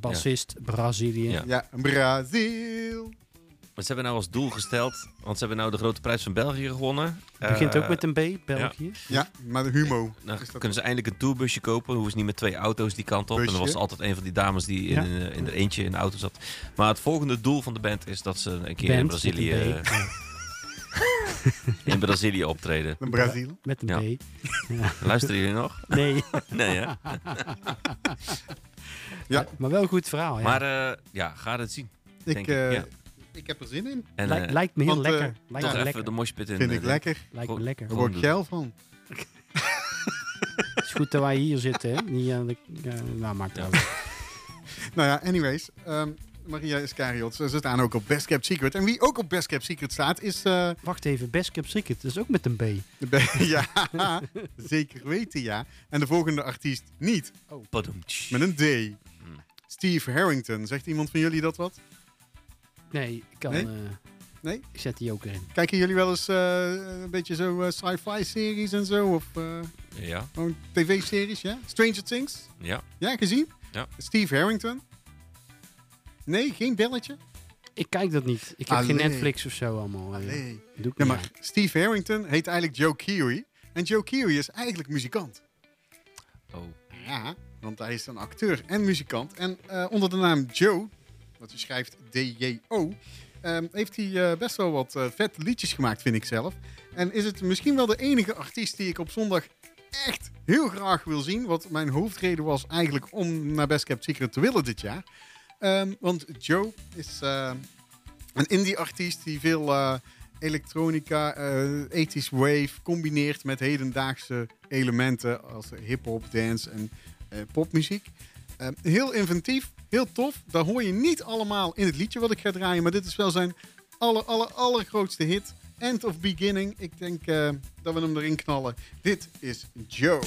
Bassist, Brazilië. Ja. Ja, Brazil. Maar ze hebben nou als doel gesteld, want ze hebben nou de grote prijs van België gewonnen. Begint Eh, ook met een B, België. Ja, maar de humo. Dat- kunnen ze eindelijk een tourbusje kopen. Hoeven ze niet met twee auto's die kant op. En dan was altijd een van die dames die in, Ja. een- in er eentje in de auto zat. Maar het volgende doel van de band is dat ze een keer in Band Brazilië, B. in Brazilië optreden. Een Brazil. Met een Ja. B. Ja. Luisteren jullie nog? Nee. Nee, hè? Ja. Maar wel een goed verhaal, ja. Maar eh, ja, ga het zien. Ik, denk eh, ja. Ik heb er zin in. En, Lijkt- eh, lijkt me heel want, eh, lekker. Lijkt toch me even lekker. de moshpit in. Vind eh, ik lekker. Lijkt me lekker. Daar word ik geil van. Het is goed dat wij hier zitten, hè? Niet aan de... ja, nou, maakt het uit. Nou ja, anyways. ehm, Maria Iscariot, ze staan ook op Best Kept Secret. En wie ook op Best Kept Secret staat, is... eh, Wacht even, Best Kept Secret, is ook met een B. de be- ja, zeker weten, ja. En de volgende artiest niet. Padoemtsch. Met een D. Steve Harrington. Zegt iemand van jullie dat wat? Nee, ik kan... Nee? eh, Nee? ik zet die ook erin. Kijken jullie wel eens eh, een beetje zo eh, sci-fi series en zo? Of eh, Ja, gewoon tv-series, ja? Stranger Things? ja. Ja, gezien? Ja. Steve Harrington? Nee, geen belletje? Ik kijk dat niet. Ik heb geen. Netflix of zo allemaal. Nee. Doe ik Ja, niet maar Steve Harrington heet eigenlijk Joe Keery. En Joe Keery is eigenlijk muzikant. Oh. Ja, want hij is een acteur en muzikant. En eh, onder de naam Joe, wat je schrijft D-J-O, ehm, heeft hij eh, best wel wat eh, vette liedjes gemaakt, vind ik zelf. En is het misschien wel de enige artiest die ik op zondag echt heel graag wil zien. Wat mijn hoofdreden was eigenlijk om naar Best Kept Secret te willen dit jaar. Ehm, want Joe is eh, een indie-artiest die veel elektronica, eh 80s wave combineert met hedendaagse elementen als hip-hop, dance en popmuziek. Eh, heel inventief, heel tof. Dat hoor je niet allemaal in het liedje wat ik ga draaien, maar dit is wel zijn aller, aller, allergrootste hit. End of Beginning. Ik denk eh, dat we hem erin knallen. Dit is Joe.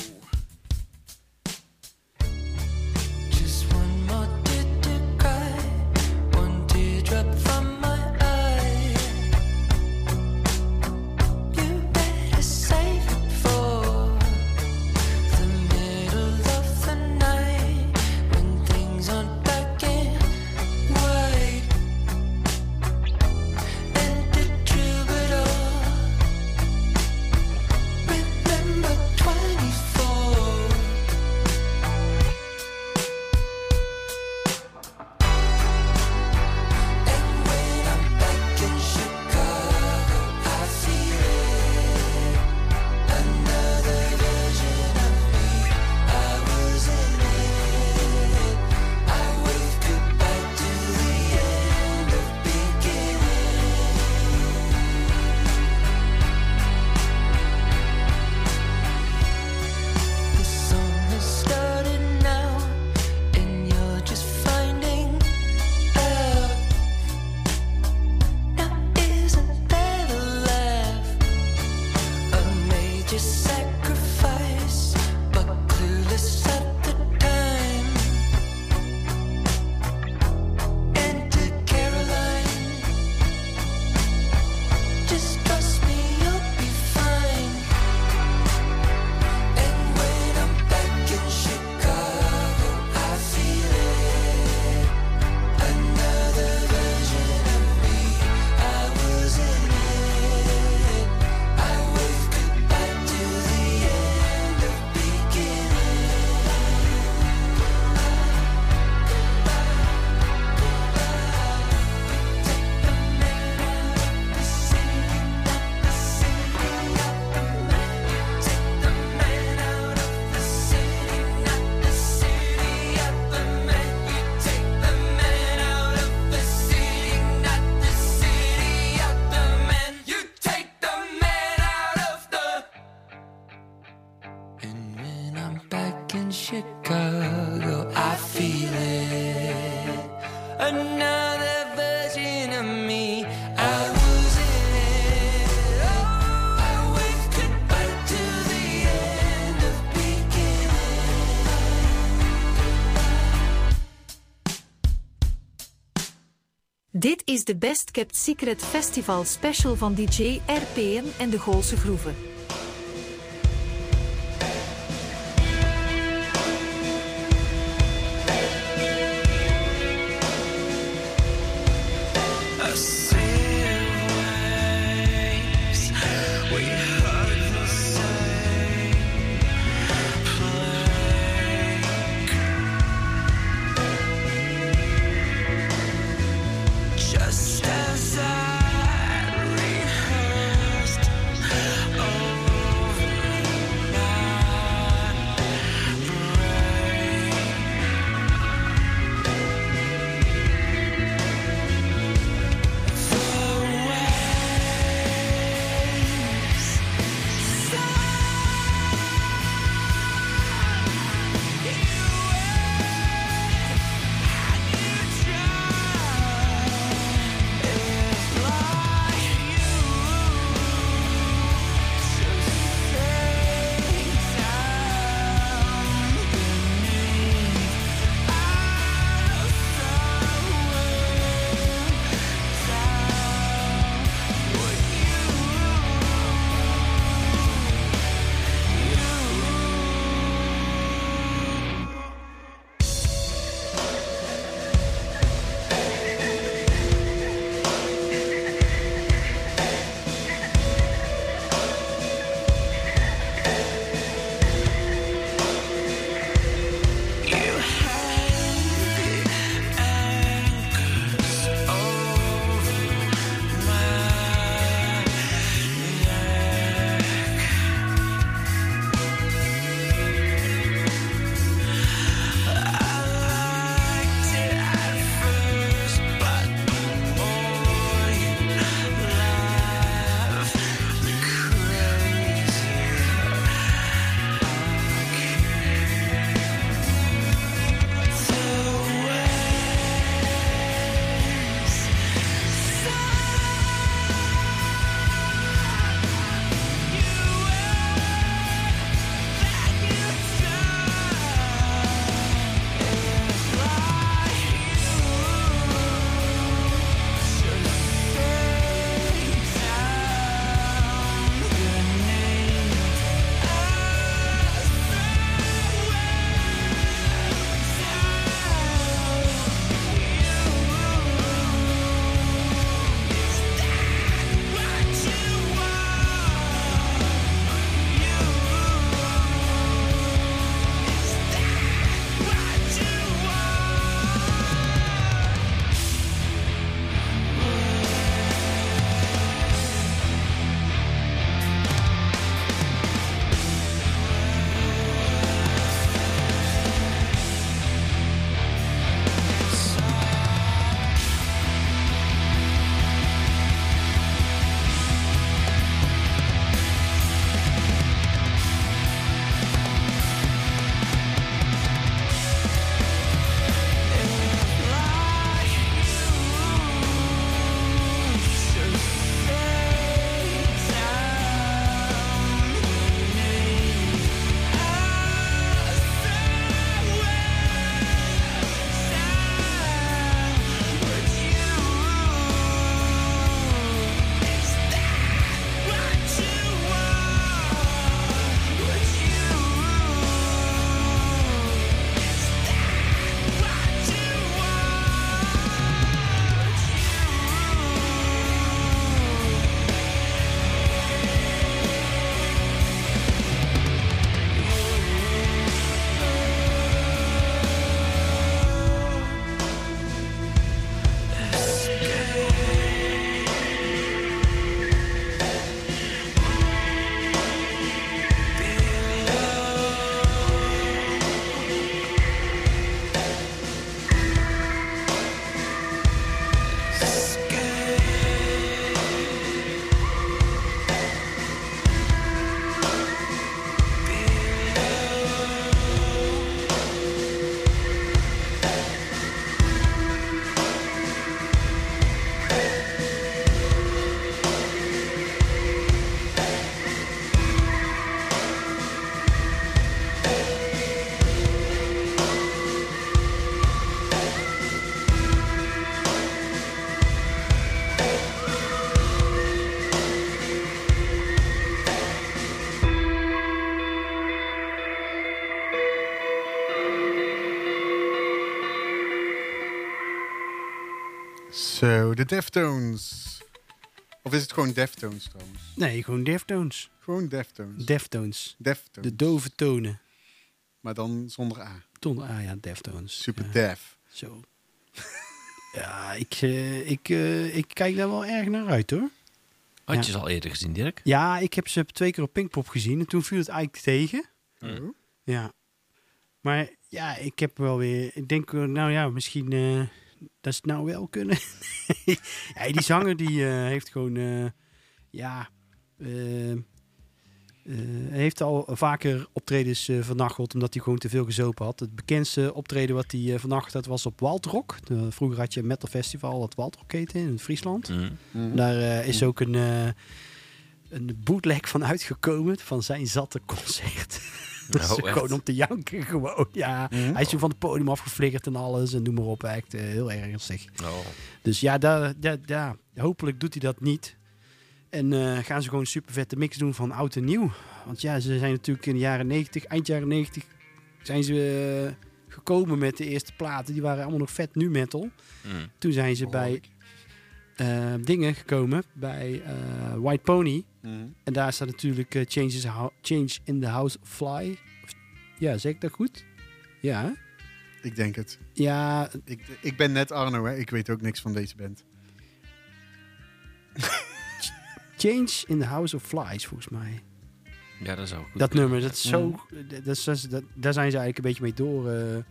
De Best Kept Secret Festival Special van DJ RPM en de Goolse Groeven. Zo, de Deftones. Of is het gewoon Deftones trouwens? Nee, gewoon Deftones. Gewoon Deftones. Deftones. Deftones. De dove tonen. Maar dan zonder A. Ton, ah ja, Deftones. Super Ja. def. Zo. ja, ik, eh, ik, eh, ik kijk daar wel erg naar uit hoor. Had Ja. je ze al eerder gezien, Dirk? Ja, ik heb ze twee keer op Pinkpop gezien en toen viel het eigenlijk tegen. Hmm. Ja. Maar ja, ik heb wel weer... Ik denk, eh, nou ja, misschien eh, dat ze het nou wel kunnen. ja, die zanger die eh, heeft gewoon... eh, ja... eh, eh, hij heeft al vaker optredens eh vernacheld omdat hij gewoon te veel gezopen had. Het bekendste optreden wat hij eh vernacheld had was op Waldrock. De- vroeger had je een metal festival dat Waldrock heette in Friesland. Mhm. Daar eh, is ook een, eh, een bootleg van uitgekomen van zijn zatte concert. Oh, echt? gewoon om te janken gewoon. Ja, hij is toen van het podium afgeflikkerd en alles en noem maar op. Echt eh, heel ernstig. Oh. Dus ja, daar, daar, daar, hopelijk doet hij dat niet. En eh, gaan ze gewoon een super vette mix doen van oud en nieuw. Want ja, ze zijn natuurlijk in de jaren 90, eind jaren 90, zijn ze eh, gekomen met de eerste platen. Die waren allemaal nog vet nu metal. Mm. Toen zijn ze bij dingen gekomen, bij eh, White Pony. Mhm. En daar staat natuurlijk eh, Change, is Hou- Change in the House of Fly. Of- Ja, zeg ik dat goed? Ja? Ik denk het. Ja, Ik, ik ben net Arno, hè. ik weet ook niks van deze band. Change in the House of Flies, volgens mij. Ja, dat zou goed Dat kunnen. nummer, dat is zo, dat, is- dat, is- dat- daar zijn ze eigenlijk een beetje mee doorgebroken.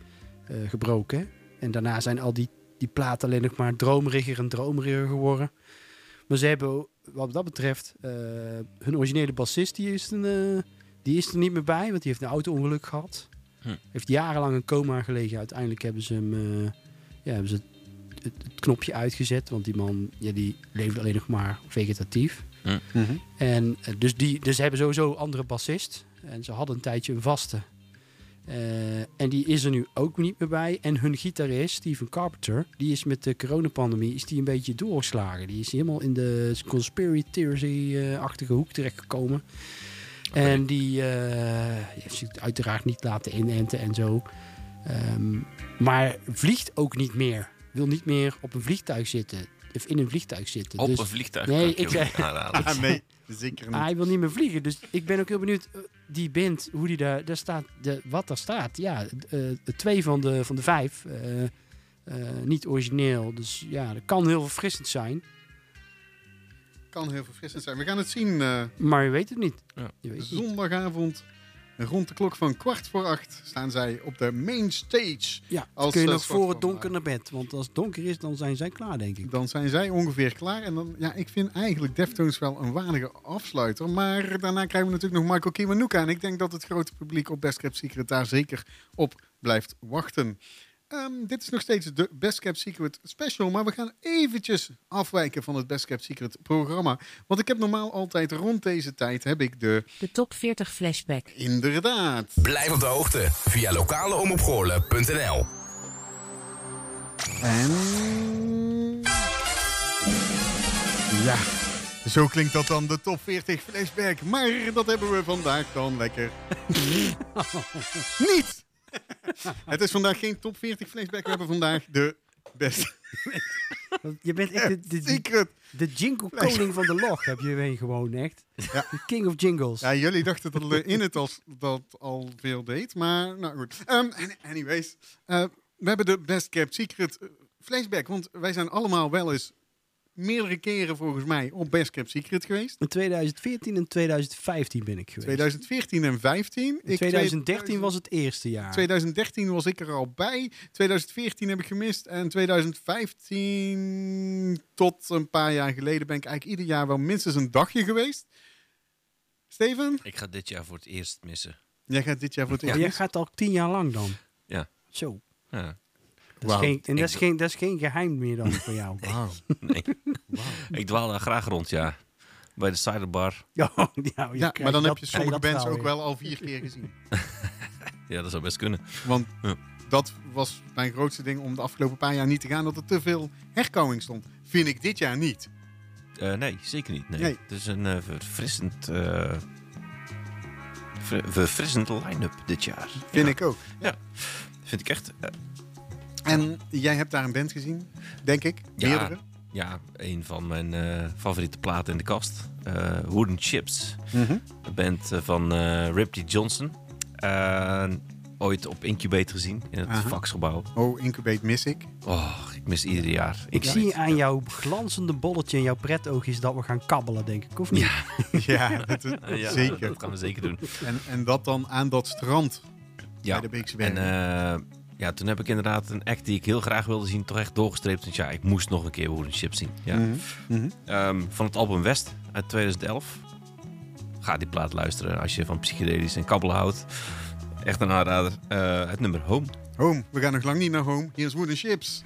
gebroken. en daarna zijn al die, die platen alleen nog maar dromeriger en dromeriger geworden. Maar ze hebben, wat dat betreft, eh, hun originele bassist, die is, een, eh, die is er niet meer bij, want die heeft een auto-ongeluk gehad. Hm. Heeft jarenlang in coma gelegen. Uiteindelijk hebben ze hem, eh, ja, hebben ze het, het, het knopje uitgezet, want die man, ja, die leefde alleen nog maar vegetatief. Hm. En eh, dus, die, dus ze hebben sowieso een andere bassist. En ze hadden een tijdje een vaste. Eh, en die is er nu ook niet meer bij. En hun gitarist, Steven Carpenter, die is met de coronapandemie is die een beetje doorgeslagen. Die is helemaal in de conspiracy theory-achtige hoek terechtgekomen. En die eh, heeft zich uiteraard niet laten inenten en zo. Ehm, maar vliegt ook niet meer. Wil niet meer op een vliegtuig zitten. Of in een vliegtuig zitten. Op Dus- een vliegtuig Nee, kan ik je ik. Ah, nee, zeker niet. Ah, hij wil niet meer vliegen. Dus ik ben ook heel benieuwd. Die band, hoe die daar, daar staat, de, wat daar staat. Ja, eh, twee van de, van de vijf. eh, eh, niet origineel. Dus ja, dat kan heel verfrissend zijn. Kan heel verfrissend zijn. We gaan het zien eh, Maar je weet het niet. Ja. Je weet het niet. zondagavond. Rond de klok van kwart voor acht staan zij op de main stage. Ja, Als, kun je eh, nog voor het donker naar bed. Want als het donker is, dan zijn zij klaar, denk ik. Dan zijn zij ongeveer klaar. En dan, ja, ik vind eigenlijk Deftones wel een waardige afsluiter. Maar daarna krijgen we natuurlijk nog Michael Kiwanuka. En ik denk dat het grote publiek op Best Kept Secret daar zeker op blijft wachten. Ehm, dit is nog steeds de Best Kept Secret special. Maar we gaan eventjes afwijken van het Best Kept Secret programma. Want ik heb normaal altijd rond deze tijd heb ik de... De top 40 flashback. Inderdaad. Blijf op de hoogte via lokaleomopgoorlen.nl En... Ja, zo klinkt dat dan de top 40 flashback. Maar dat hebben we vandaag dan lekker niet. Het is vandaag geen top 40 flashback. We hebben vandaag de beste Je bent echt de, de, de, secret. de jingle koning van de log. Heb je weer gewoon echt. Ja. De king of jingles. Ja, jullie dachten dat in het als dat al veel deed. Maar nou goed. An- anyways, eh, we hebben de best kept secret eh, flashback. Want wij zijn allemaal wel eens meerdere keren volgens mij op best kept secret geweest. In 2014 en 2015 ben ik geweest. 2014 en 15. In 2013 was het eerste jaar. 2013 was ik er al bij. 2014 heb ik gemist. En 2015 tot een paar jaar geleden ben ik eigenlijk ieder jaar wel minstens een dagje geweest. Steven, Ik ga dit jaar voor het eerst missen. jij gaat dit jaar voor het eerst. Maar jij gaat al tien jaar lang dan. Ja. Zo. Ja. Dat is geen, en dat is, geen, dat is geen geheim meer dan voor jou. Nee. Ik dwaal daar graag rond, ja. Bij de ciderbar. Ja, ja, Ja, maar dan dat- heb je sommige bands ook wel al vier keer gezien. Ja, dat zou best kunnen. Want Ja. dat was mijn grootste ding om de afgelopen paar jaar niet te gaan. Dat er te veel herkauwing stond. Vind ik dit jaar niet. Eh, nee, zeker niet. Nee. Nee. Het is een eh, verfrissend, eh, ver- verfrissend line-up dit jaar. Vind Ja. ik ook. Vind ik echt. En jij hebt daar een band gezien, denk ik. Ja. Meerdere. ja, een van mijn eh, favoriete platen in de kast. Eh, Wooden Chips. Mhm. Een band eh, van eh Ripley Johnson. Ooit op Incubate gezien in het Aha. Vaxgebouw. Oh, Incubate mis ik. Oh, ik mis ieder jaar. Ik zie aan jouw glanzende bolletje en jouw pretoogjes dat we gaan kabbelen, denk ik. Of niet? Ja, dat, Ja, zeker. dat gaan we zeker doen. En, en dat dan aan dat strand Ja, bij de Beekse en eh, ja, toen heb ik inderdaad een act die ik heel graag wilde zien, toch echt doorgestreept. Dus ja, ik moest nog een keer Wooden Chips zien. Ja. Mhm, mhm. Ehm, van het album West uit 2011. Ga die plaat luisteren als je van psychedelisch en kabbelen houdt. Echt een aanrader. Eh, het nummer Home. Home, we gaan nog lang niet naar home. Hier is Wooden Chips.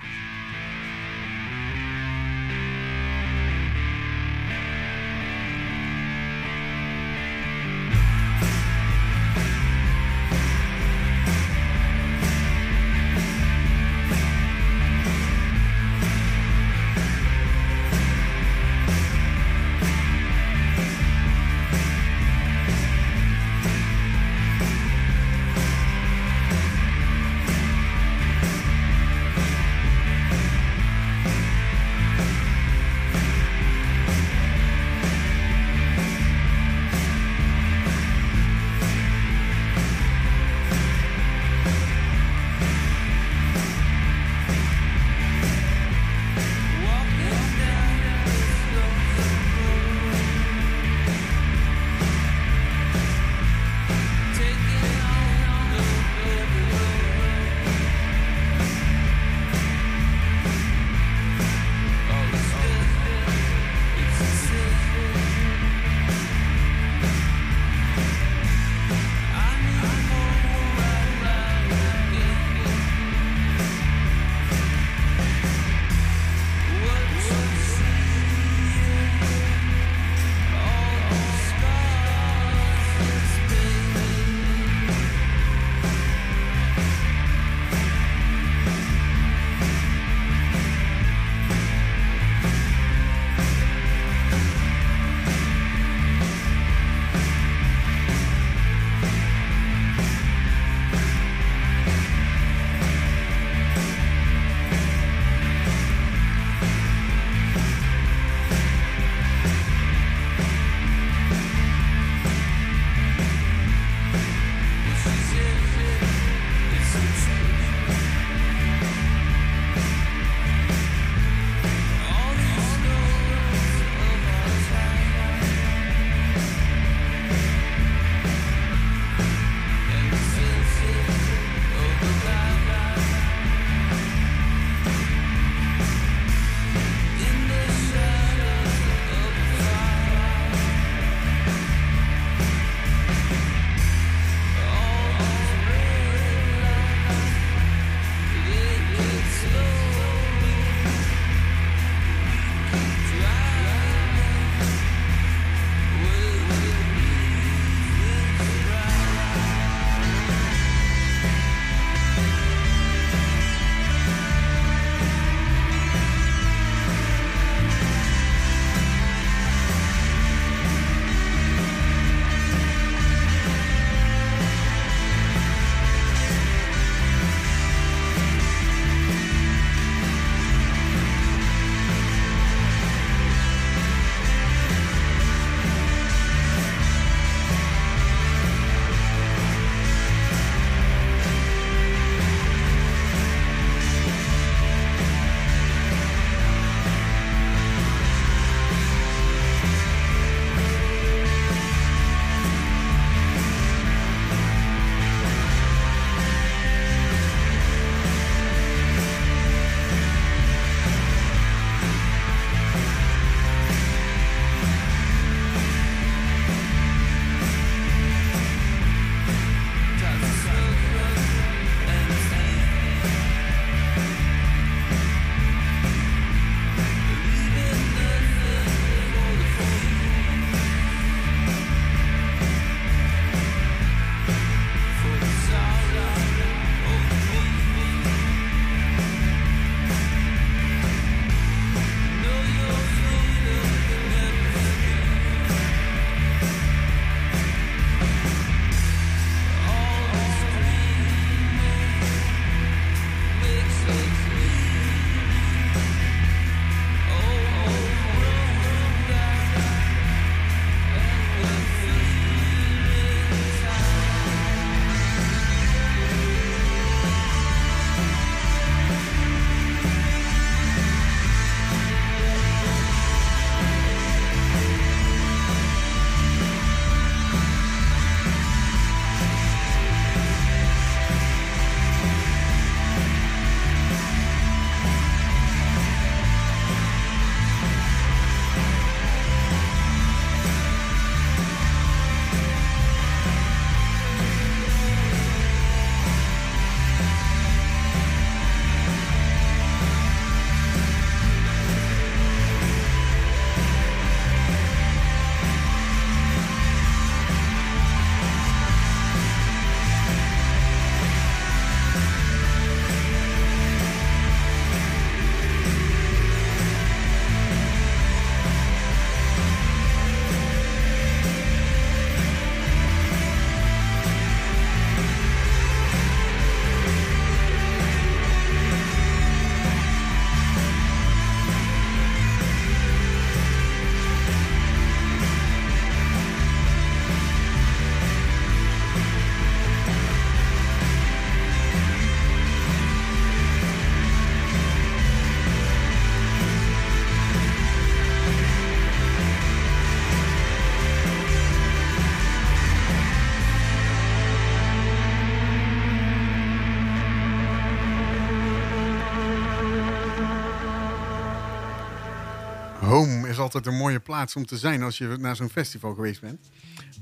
Home is altijd een mooie plaats om te zijn als je naar zo'n festival geweest bent.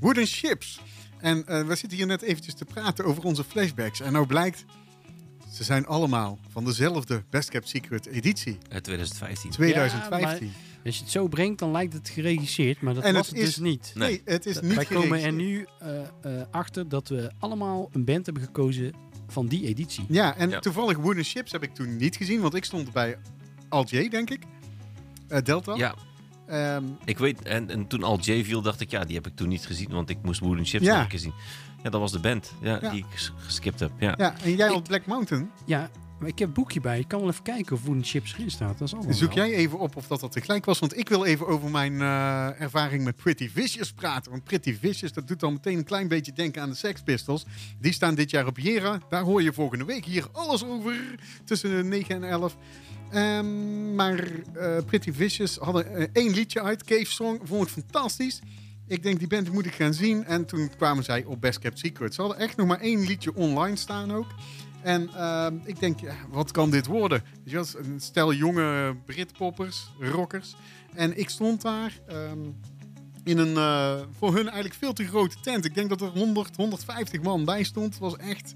Wooden Ships. En eh, we zitten hier net eventjes te praten over onze flashbacks. En nou blijkt, ze zijn allemaal van dezelfde Best Kept Secret editie. Eh, 2015. 2015. Ja, maar als je het zo brengt, dan lijkt het geregisseerd. Maar dat En was het het is- dus niet. nee, het is niet Wij komen er nu eh, eh, achter dat we allemaal een band hebben gekozen van die editie. Ja, en toevallig Wooden Ships heb ik toen niet gezien, want ik stond bij Al J, denk ik. Eh, Delta. Ja. Ehm, Ik weet, en, en toen al Jay viel, dacht ik, ja, die heb ik toen niet gezien, want ik moest Wooden Chips Ja. nog een keer zien. Ja, dat was de band ja, Ja. die ik ges- geskipt heb. Ja. ja, en jij op Black Mountain. Ja, maar ik heb een boekje bij. Ik kan wel even kijken of Wooden Chips erin staat. Dat is allemaal Zoek wel. jij even op of dat, dat tegelijk was, want ik wil even over mijn eh, ervaring met Pretty Vicious praten. Want Pretty Vicious, dat doet dan meteen een klein beetje denken aan de Sex Pistols. Die staan dit jaar op Jera. Daar hoor je volgende week hier alles over tussen de 9 en 11. Ehm, maar eh, Pretty Vicious hadden eh, één liedje uit, Cave Song, vond ik fantastisch. Ik denk, die band moet ik gaan zien. En toen kwamen zij op Best Kept Secret. Ze hadden echt nog maar één liedje online staan ook. En ehm, ik denk, ja, wat kan dit worden? Je een stel jonge Britpoppers, rockers. En ik stond daar ehm, in een eh, voor hun eigenlijk veel te grote tent. Ik denk dat er 100, 150 man bij stond. Was echt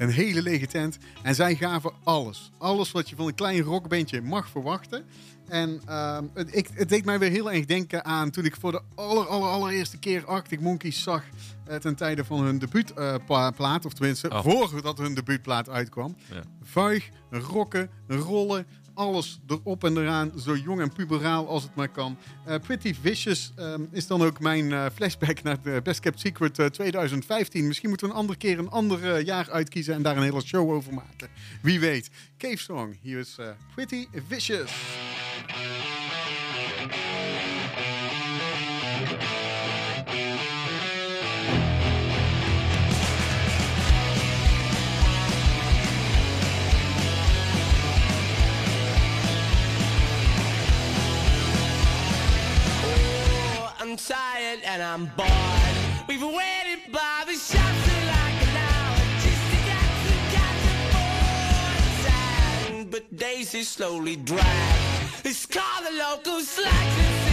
een hele lege tent. En zij gaven alles. Alles wat je van een klein rockbandje mag verwachten. En ehm, het, ik, het deed mij weer heel erg denken aan toen ik voor de aller, aller, allereerste keer Arctic Monkeys zag. eh, ten tijde van hun debuutplaat. of tenminste, Oh. voordat hun debuutplaat uitkwam. Ja. Vuig, rocken, rollen. Alles erop en eraan. Zo jong en puberaal als het maar kan. Eh, Pretty Vicious ehm, is dan ook mijn eh, flashback naar de Best Kept Secret eh, 2015. Misschien moeten we een andere keer een ander eh, jaar uitkiezen en daar een hele show over maken. Wie weet. Cave Song. Hier is eh, Pretty Vicious. I'm tired and I'm bored. We've waited by the shops for like an hour just to get to time. But days slowly drag. Let's call the local slags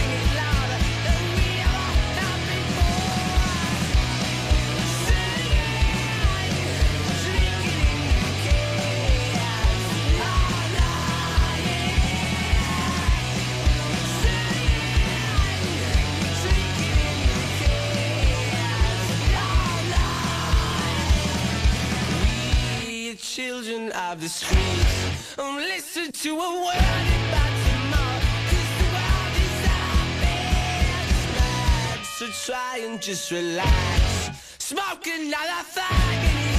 children of the streets. Don't listen to a word about tomorrow 'cause the world is our. So try and just relax. Smoke another fag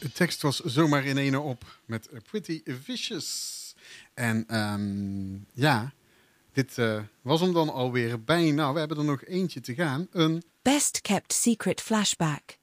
De tekst was zomaar in ene op met eh, Pretty Vicious. En ehm, ja, dit eh, was hem dan alweer bijna. We hebben er nog eentje te gaan. Een Best Kept Secret Flashback.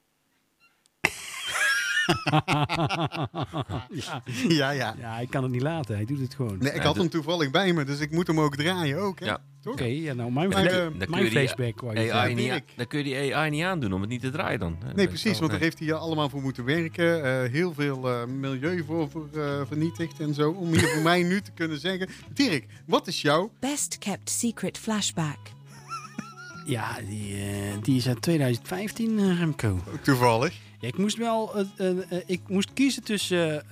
ja. Ja, ja. Hij kan het niet laten. Hij doet het gewoon. Nee, ik had hem toevallig bij me, dus ik moet hem ook draaien ook. Hè? Ja. Toch? Oké, ja, nou, mijn, Maar, mijn flashback. AI niet, dan kun je die AI niet aandoen om het niet te draaien dan. Nee, precies, want daar heeft hij hier allemaal voor moeten werken. Eh, heel veel eh, milieu voor, voor eh, vernietigd en zo. Om hier voor mij nu te kunnen zeggen. Dirk, wat is jouw Best Kept Secret Flashback. Ja, die, die is uit 2015, eh, Remco. toevallig? Ja, ik moest wel eh, eh, eh, ik moest kiezen tussen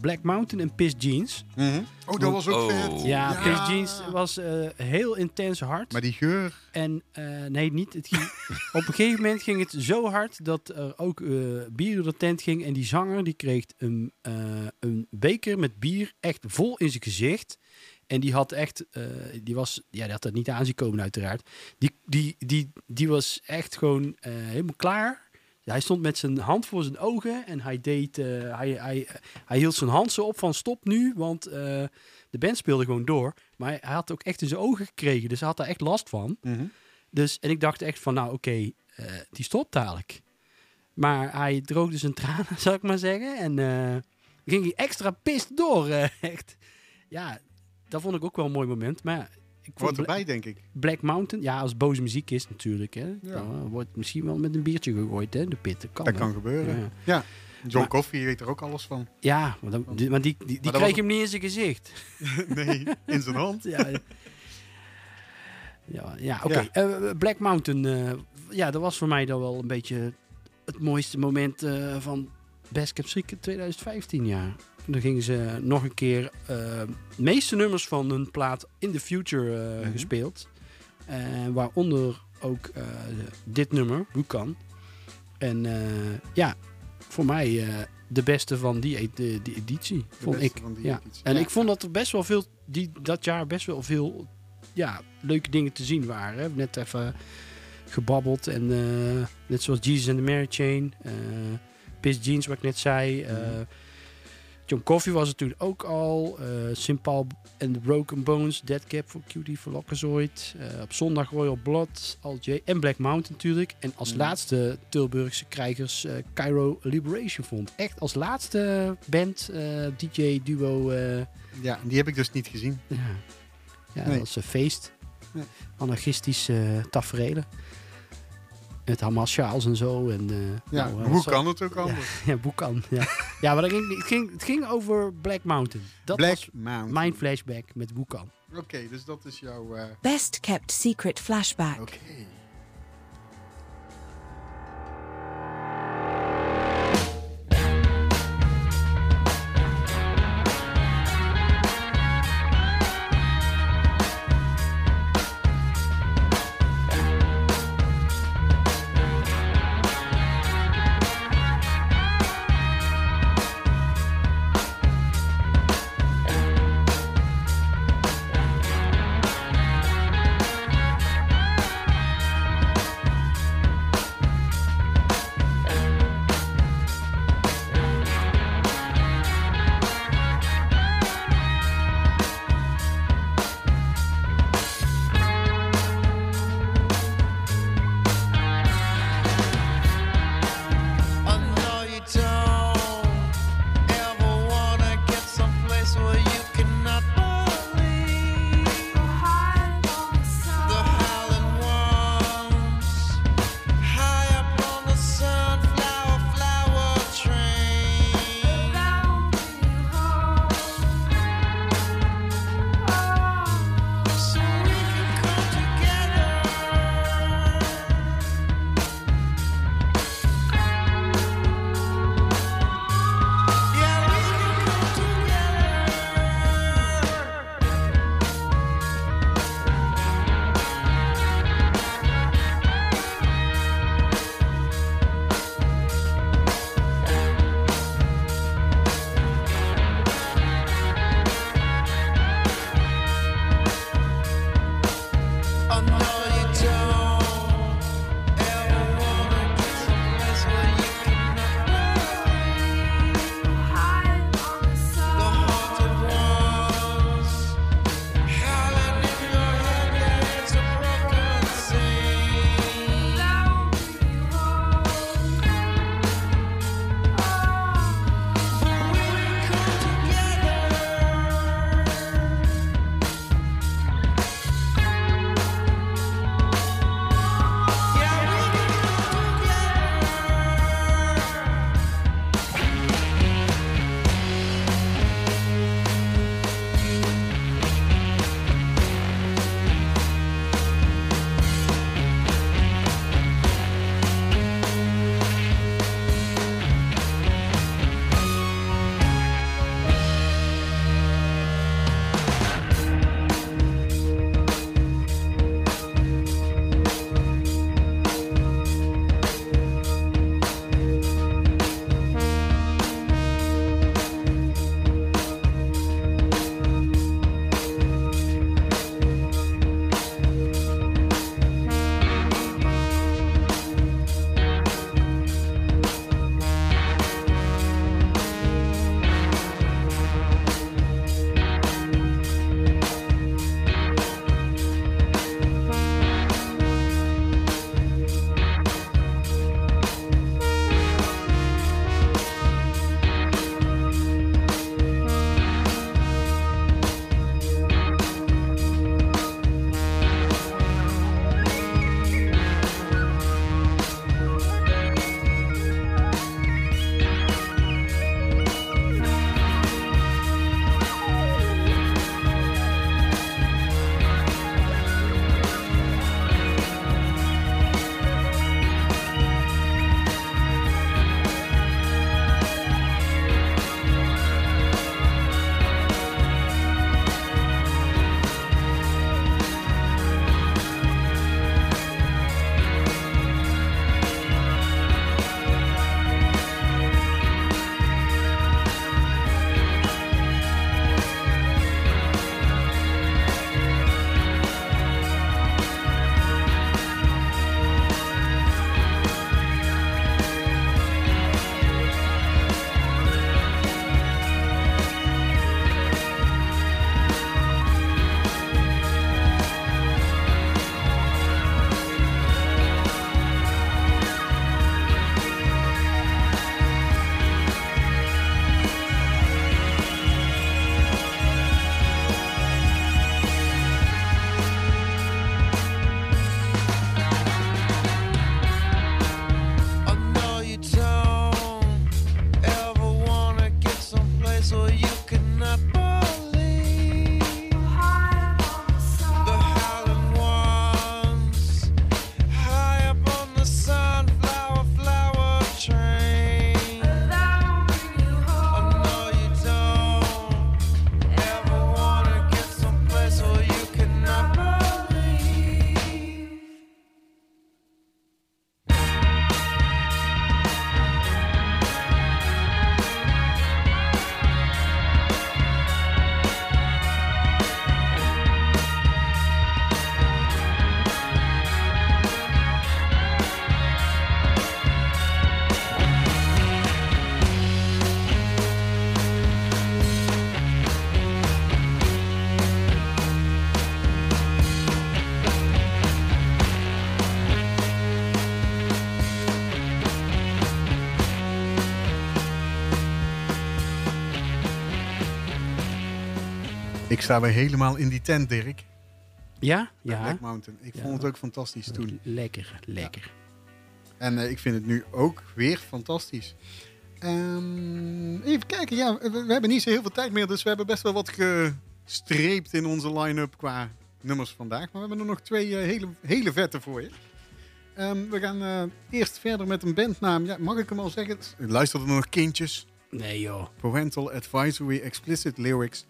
Black Mountain en Piss Jeans. Mhm. Oh, dat was ook vet. Ja, Ja. Piss Jeans was eh, heel intens hard. Maar die geur. En eh, nee, niet. Het ging, op een gegeven moment ging het zo hard dat er ook eh, bier door de tent ging. En die zanger die kreeg een, eh, een beker met bier echt vol in zijn gezicht. En die had echt, eh, die was, ja, die had dat niet aan zien komen uiteraard. Die, die, die, die was echt gewoon eh, helemaal klaar. Hij stond met zijn hand voor zijn ogen en hij deed, eh, hij, hij, hij hield zijn hand zo op van stop nu, want eh, de band speelde gewoon door. Maar hij, had ook echt in zijn ogen gekregen, dus hij had daar echt last van. Mhm. Dus, en ik dacht echt van, nou oké, eh, die stopt dadelijk. Maar hij droogde zijn tranen, zou ik maar zeggen. En ging hij extra pist door, echt. Ja, dat vond ik ook wel een mooi moment. Maar ik Wordt Bla- erbij, denk ik. Black Mountain, ja, als boze muziek is natuurlijk. Hè, Ja. Dan eh, wordt misschien wel met een biertje gegooid, hè, de pit. Dat kan, Dat hè. kan gebeuren. Ja. Ja. John Maar- Coffee weet er ook alles van. Ja, maar, dan, die, maar die, die, die Maar dat kreeg hem niet in zijn gezicht. nee, in zijn hand. ja, ja, ja oké. Ja. Eh, Black Mountain, eh, ja, dat was voor mij dan wel een beetje het mooiste moment eh, van Best Kept Secret 2015, ja. Dan gingen ze nog een keer eh, de meeste nummers van hun plaat In the Future eh, Mhm. gespeeld. Eh, waaronder ook eh, dit nummer, Wukan. En eh, ja, voor mij eh, de beste van die, e- die, editie, vond ik. ja. editie. En Ja. ik vond dat er best wel veel, die, dat jaar best wel veel ja, leuke dingen te zien waren. Net even gebabbeld. En eh, net zoals Jesus and the Mary Chain. eh Piss Jeans, wat ik net zei. eh, John Coffee was het toen ook al. eh Simple and the Broken Bones. Dead Cap voor Cutie voor Lockerzoid. eh, op zondag Royal Blood. Al J. En Black Mountain natuurlijk. En als Mhm. laatste Tilburgse krijgers eh, Cairo Liberation vond. Echt als laatste band, DJ, duo. Ja, die heb ik dus niet gezien. ja, ja Nee. dat was een feest. Ja. Anarchistische uh, tafereelen. Met Hamas-sjaals en zo. En, eh, Ja, nou, maar eh, hoe zo- kan het ook anders? Ja, hoe kan. Ja, ja maar ging, het, ging, het ging over Black Mountain. Dat Black was Mountain. mijn flashback met Wukan. Oké, dus dat is jouw... eh, Best kept secret flashback. Oké. Ik sta weer helemaal in die tent, Dirk. Ja? Ja. Black Mountain. Ik Ja. vond het ook fantastisch toen. Lekker, lekker. En eh, ik vind het nu ook weer fantastisch. Ehm, even kijken, ja, we, we hebben niet zo heel veel tijd meer, dus we hebben best wel wat gestreept in onze line-up qua nummers vandaag. Maar we hebben er nog twee eh, hele, hele vette voor je. Ehm, we gaan eh, eerst verder met een bandnaam. Ja, mag ik hem al zeggen? Luisteren er nog kindjes? Nee joh. Parental Advisory Explicit Lyrics.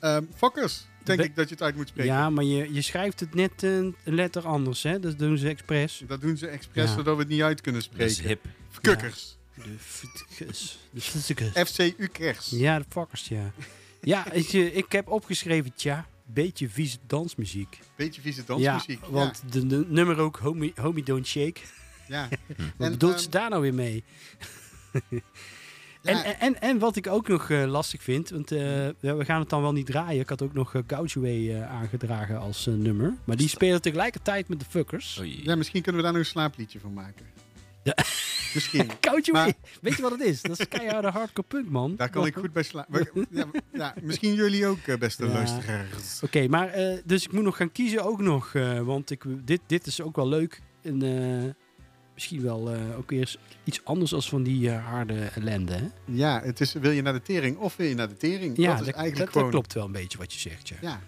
Ehm fuckers, denk Be- ik dat je het uit moet spreken. Ja, maar je, je schrijft het net een letter anders, hè? Dat doen ze expres. Dat doen ze expres, Ja. zodat we het niet uit kunnen spreken. Dat is hip. Kukkers. De fuckers. De fuckers. FC Ukers. Ja, de fuckers, ja. Ja, ik, eh, ik heb opgeschreven, tja, beetje vieze dansmuziek. Beetje vieze dansmuziek. Ja, want de, de nummer ook, Homie, Homie Don't Shake. Ja. Wat En, bedoelt ehm, ze daar nou weer mee? en, en, en, en wat ik ook nog eh, lastig vind, want eh, ja, we gaan het dan wel niet draaien. Ik had ook nog uh, eh, aangedragen als nummer. Maar die spelen tegelijkertijd met de fuckers. Ja, misschien kunnen we daar nog een slaapliedje van maken. Ja. Misschien. Goucheway, Maar- weet je wat het is? Dat is keiharde hardcore punk, man. Daar kan ik goed bij slapen. Ja, ja, misschien jullie ook, beste Ja. luisteraars. Oké, maar eh, dus ik moet nog gaan kiezen ook nog. eh, want ik, dit, dit is ook wel leuk. En eh, misschien wel eh, ook weer iets anders als van die eh, harde ellende. Hè? Ja, het is wil je naar de tering of wil je naar de tering? Ja, dat is eigenlijk dat, dat gewoon... klopt wel een beetje wat je zegt. Ja. Ja,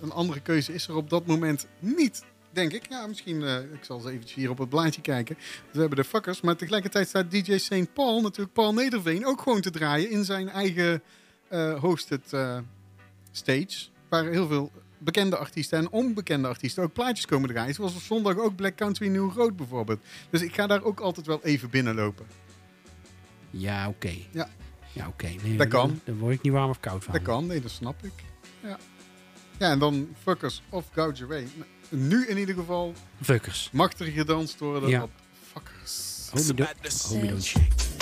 een andere keuze is er op dat moment niet, denk ik. Ja, misschien, eh, ik zal eens eventjes hier op het blaadje kijken. We hebben de fuckers, maar tegelijkertijd staat DJ St. Paul, natuurlijk Paul Nederveen, ook gewoon te draaien in zijn eigen hosted stage. Waar heel veel bekende artiesten en onbekende artiesten ook plaatjes komen draaien. Zoals op zondag ook Black Country New Road bijvoorbeeld. Dus ik ga daar ook altijd wel even binnenlopen. Ja, oké. Ja. Ja, oké. Nee, Dat kan. Dan, dan word ik niet warm of koud van. Dat kan, nee, dat snap ik. Ja, ja en dan fuckers of gouge away. Nu in ieder geval Fuckers. mag er gedanst worden Ja. op fuckers. Homie, do, homie don't shake.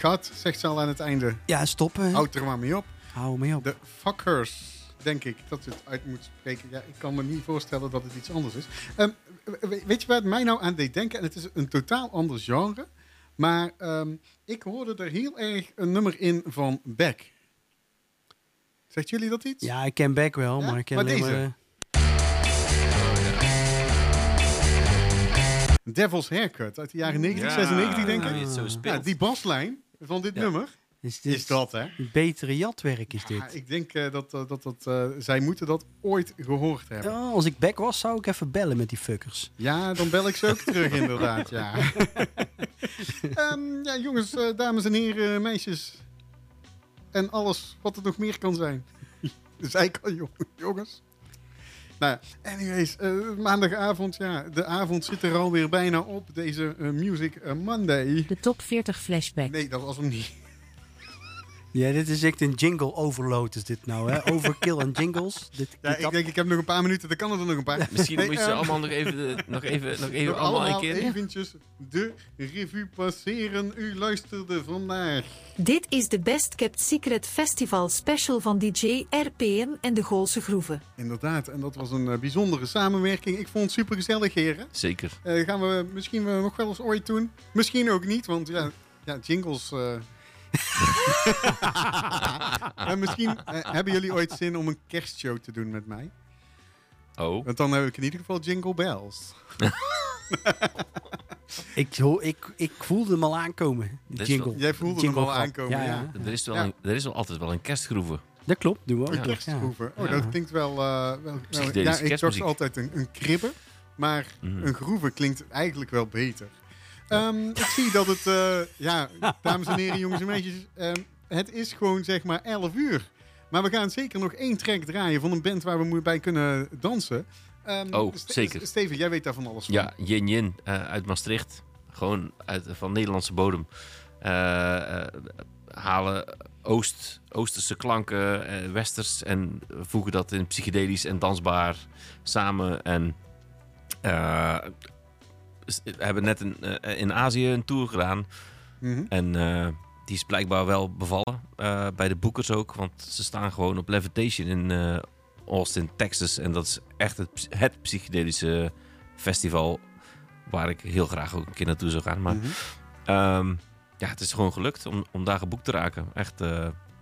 Cut, zegt ze al aan het einde. Ja, stoppen. Houd er maar mee op. Hou mee op. De fuckers, denk ik, dat het uit moet spreken. Ja, ik kan me niet voorstellen dat het iets anders is. Ehm, we- weet je waar het mij nou aan deed denken? En het is een totaal ander genre. Maar ehm, ik hoorde er heel erg een nummer in van Beck. Zegt jullie dat iets? Ja, ik ken Beck wel, maar ik ken maar alleen deze? maar... Devil's Haircut uit de jaren 90, Ja, 96 denk ik. speelt. Ja, die baslijn van dit Ja. nummer Is, is dat, hè? Betere jatwerk is dit. Ja, ik denk eh, dat, dat, dat, dat, eh, zij moeten dat ooit gehoord hebben. Oh, als ik Beck was, zou ik even bellen met die fuckers. Ja, dan bel ik ze ook terug inderdaad, ja. Ehm, ja, jongens, eh, dames en heren, meisjes. En alles wat er nog meer kan zijn. Al, jong- jongens. Nou ja, anyways, eh, maandagavond, ja, de avond zit er alweer bijna op. Deze eh, Music eh, Monday. De top 40 flashback. Nee, dat was hem niet. Ja, dit is echt een jingle overload is dit nou, hè? Overkill en jingles. Dit, Ja, ik denk, ik heb nog een paar minuten, dan kan er nog een paar. Misschien Nee, moet je ze ehm, allemaal nog even, de- nog even, nog even Nog allemaal een keer. eventjes de revue passeren. U luisterde vandaag. Dit is de Best Kept Secret Festival special van DJ RPM en de Goolse Groeven. Inderdaad, en dat was een eh, bijzondere samenwerking. Ik vond het super gezellig, heren. Zeker. Eh, gaan we misschien nog wel eens ooit doen. Misschien ook niet, want ja, ja jingles. en misschien eh, hebben jullie ooit zin om een kerstshow te doen met mij. Oh. Want dan heb ik in ieder geval jingle bells. Ik, hoor- ik, ik voelde hem al aankomen, die Dat is wel- jingle. Jij voelde Jingle hem al grap. aankomen, ja. Er is, wel Ja. een- er is wel altijd wel een kerstgroeve. Dat klopt, doen we ook. Een Ja. kerstgroeven. Oh, Ja. dat klinkt wel... eh, wel, ja, ik dacht kerstmuziek. altijd een, een kribbe. Maar Mhm. een groeve klinkt eigenlijk wel beter. Ehm, ik zie dat het... eh, ja, dames en heren, jongens en meisjes. ehm, het is gewoon zeg maar 11 uur. Maar we gaan zeker nog één track draaien van een band waar we bij kunnen dansen. Ehm, Oh, Ste- zeker. Steven, jij weet daar van alles van. Ja, Yin Yin eh, uit Maastricht. Gewoon uit, van Nederlandse bodem. Eh, halen Oost, Oosterse klanken, Westers. En voegen dat in psychedelisch en dansbaar samen. En hebben net een, eh, in Azië een tour gedaan. Mhm. En eh, die is blijkbaar wel bevallen. eh, bij de boekers ook. Want ze staan gewoon op Levitation in Austin, Texas. En dat is echt het, het psychedelische festival. Waar ik heel graag ook een keer naartoe zou gaan. Maar Mhm. ehm, ja, het is gewoon gelukt om, om daar geboekt te raken. Echt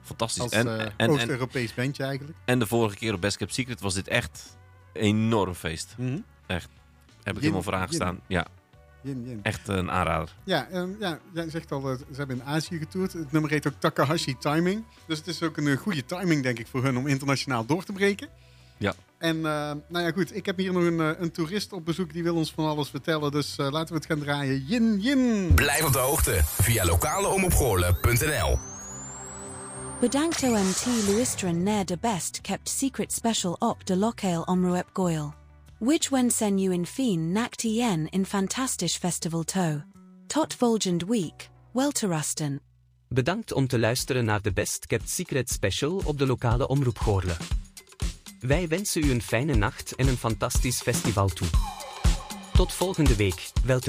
fantastisch. Als en, en, Oost-Europees bandje eigenlijk. en de vorige keer op Best Kept Secret was dit echt een enorm feest. Mhm. Echt. Heb ik helemaal voor aangestaan. Ja, Yin, yin. echt een aanrader. Ja, ehm, ja, jij zegt al, eh, ze hebben in Azië getoerd. Het nummer heet ook Takahashi Timing. Dus het is ook een eh, goede timing, denk ik, voor hun om internationaal door te breken. Ja. En eh, nou ja, goed, ik heb hier nog een, eh, een toerist op bezoek die wil ons van alles vertellen. Dus eh, laten we het gaan draaien. Yin, yin. Blijf op de hoogte via lokaleomopgoorlen.nl Bedankt OMT Luisteren naar de best kept secret special op de lokale omroep Goyle. Which when sen you in fien nakt yen in fantastisch festival to. Tot volgend week, welterusten. Bedankt om te luisteren naar de Best Kept Secret Special op de lokale omroep Goorle. Wij wensen u een fijne nacht en een fantastisch festival toe. Tot volgende week, wel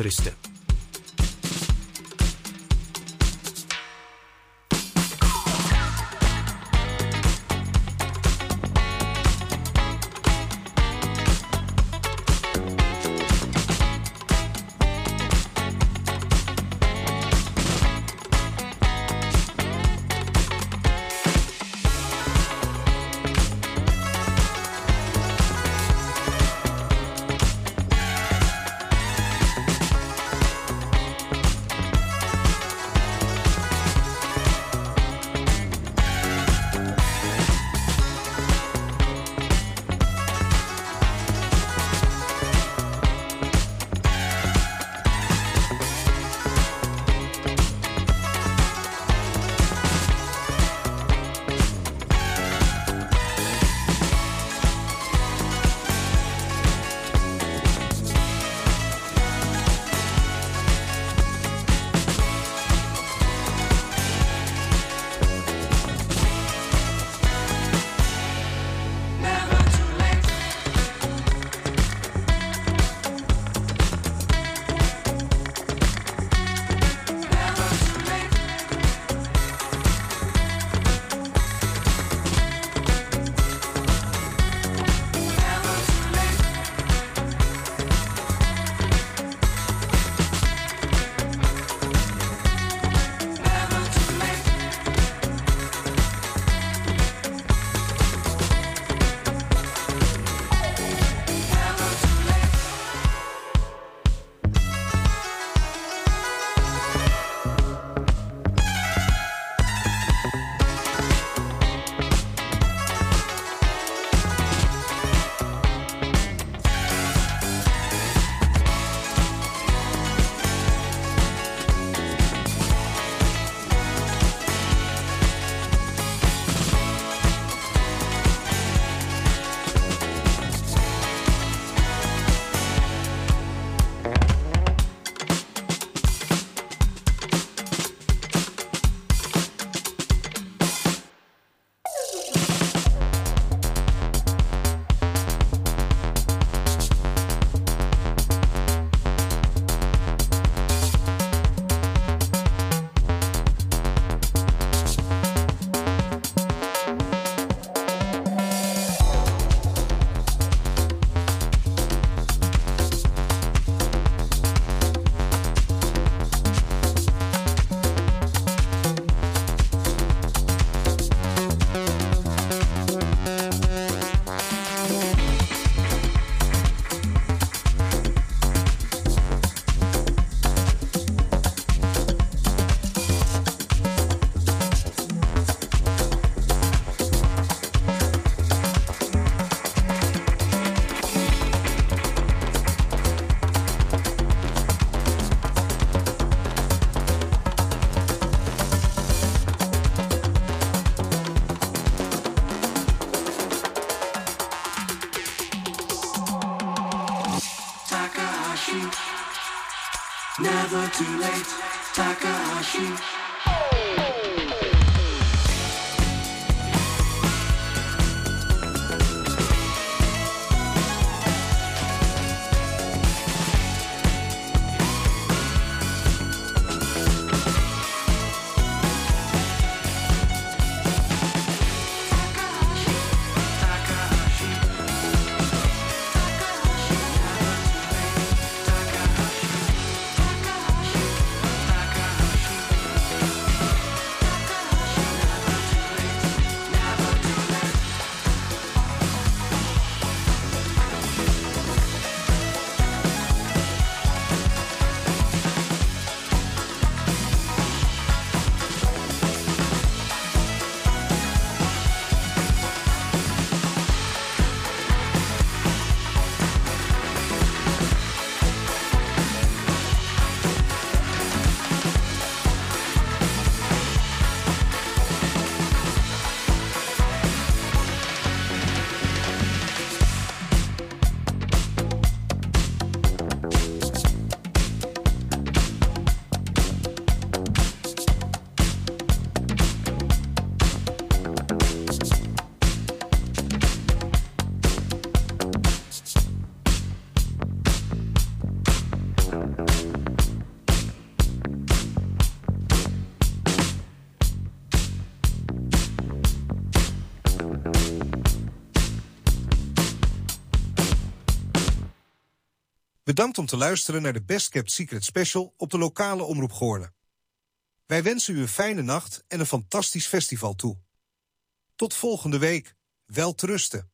Never too late, Takahashi. Bedankt om te luisteren naar de Best Kept Secret Special op de lokale Omroep Goorlen. Wij wensen u een fijne nacht en een fantastisch festival toe. Tot volgende week. Wel trusten.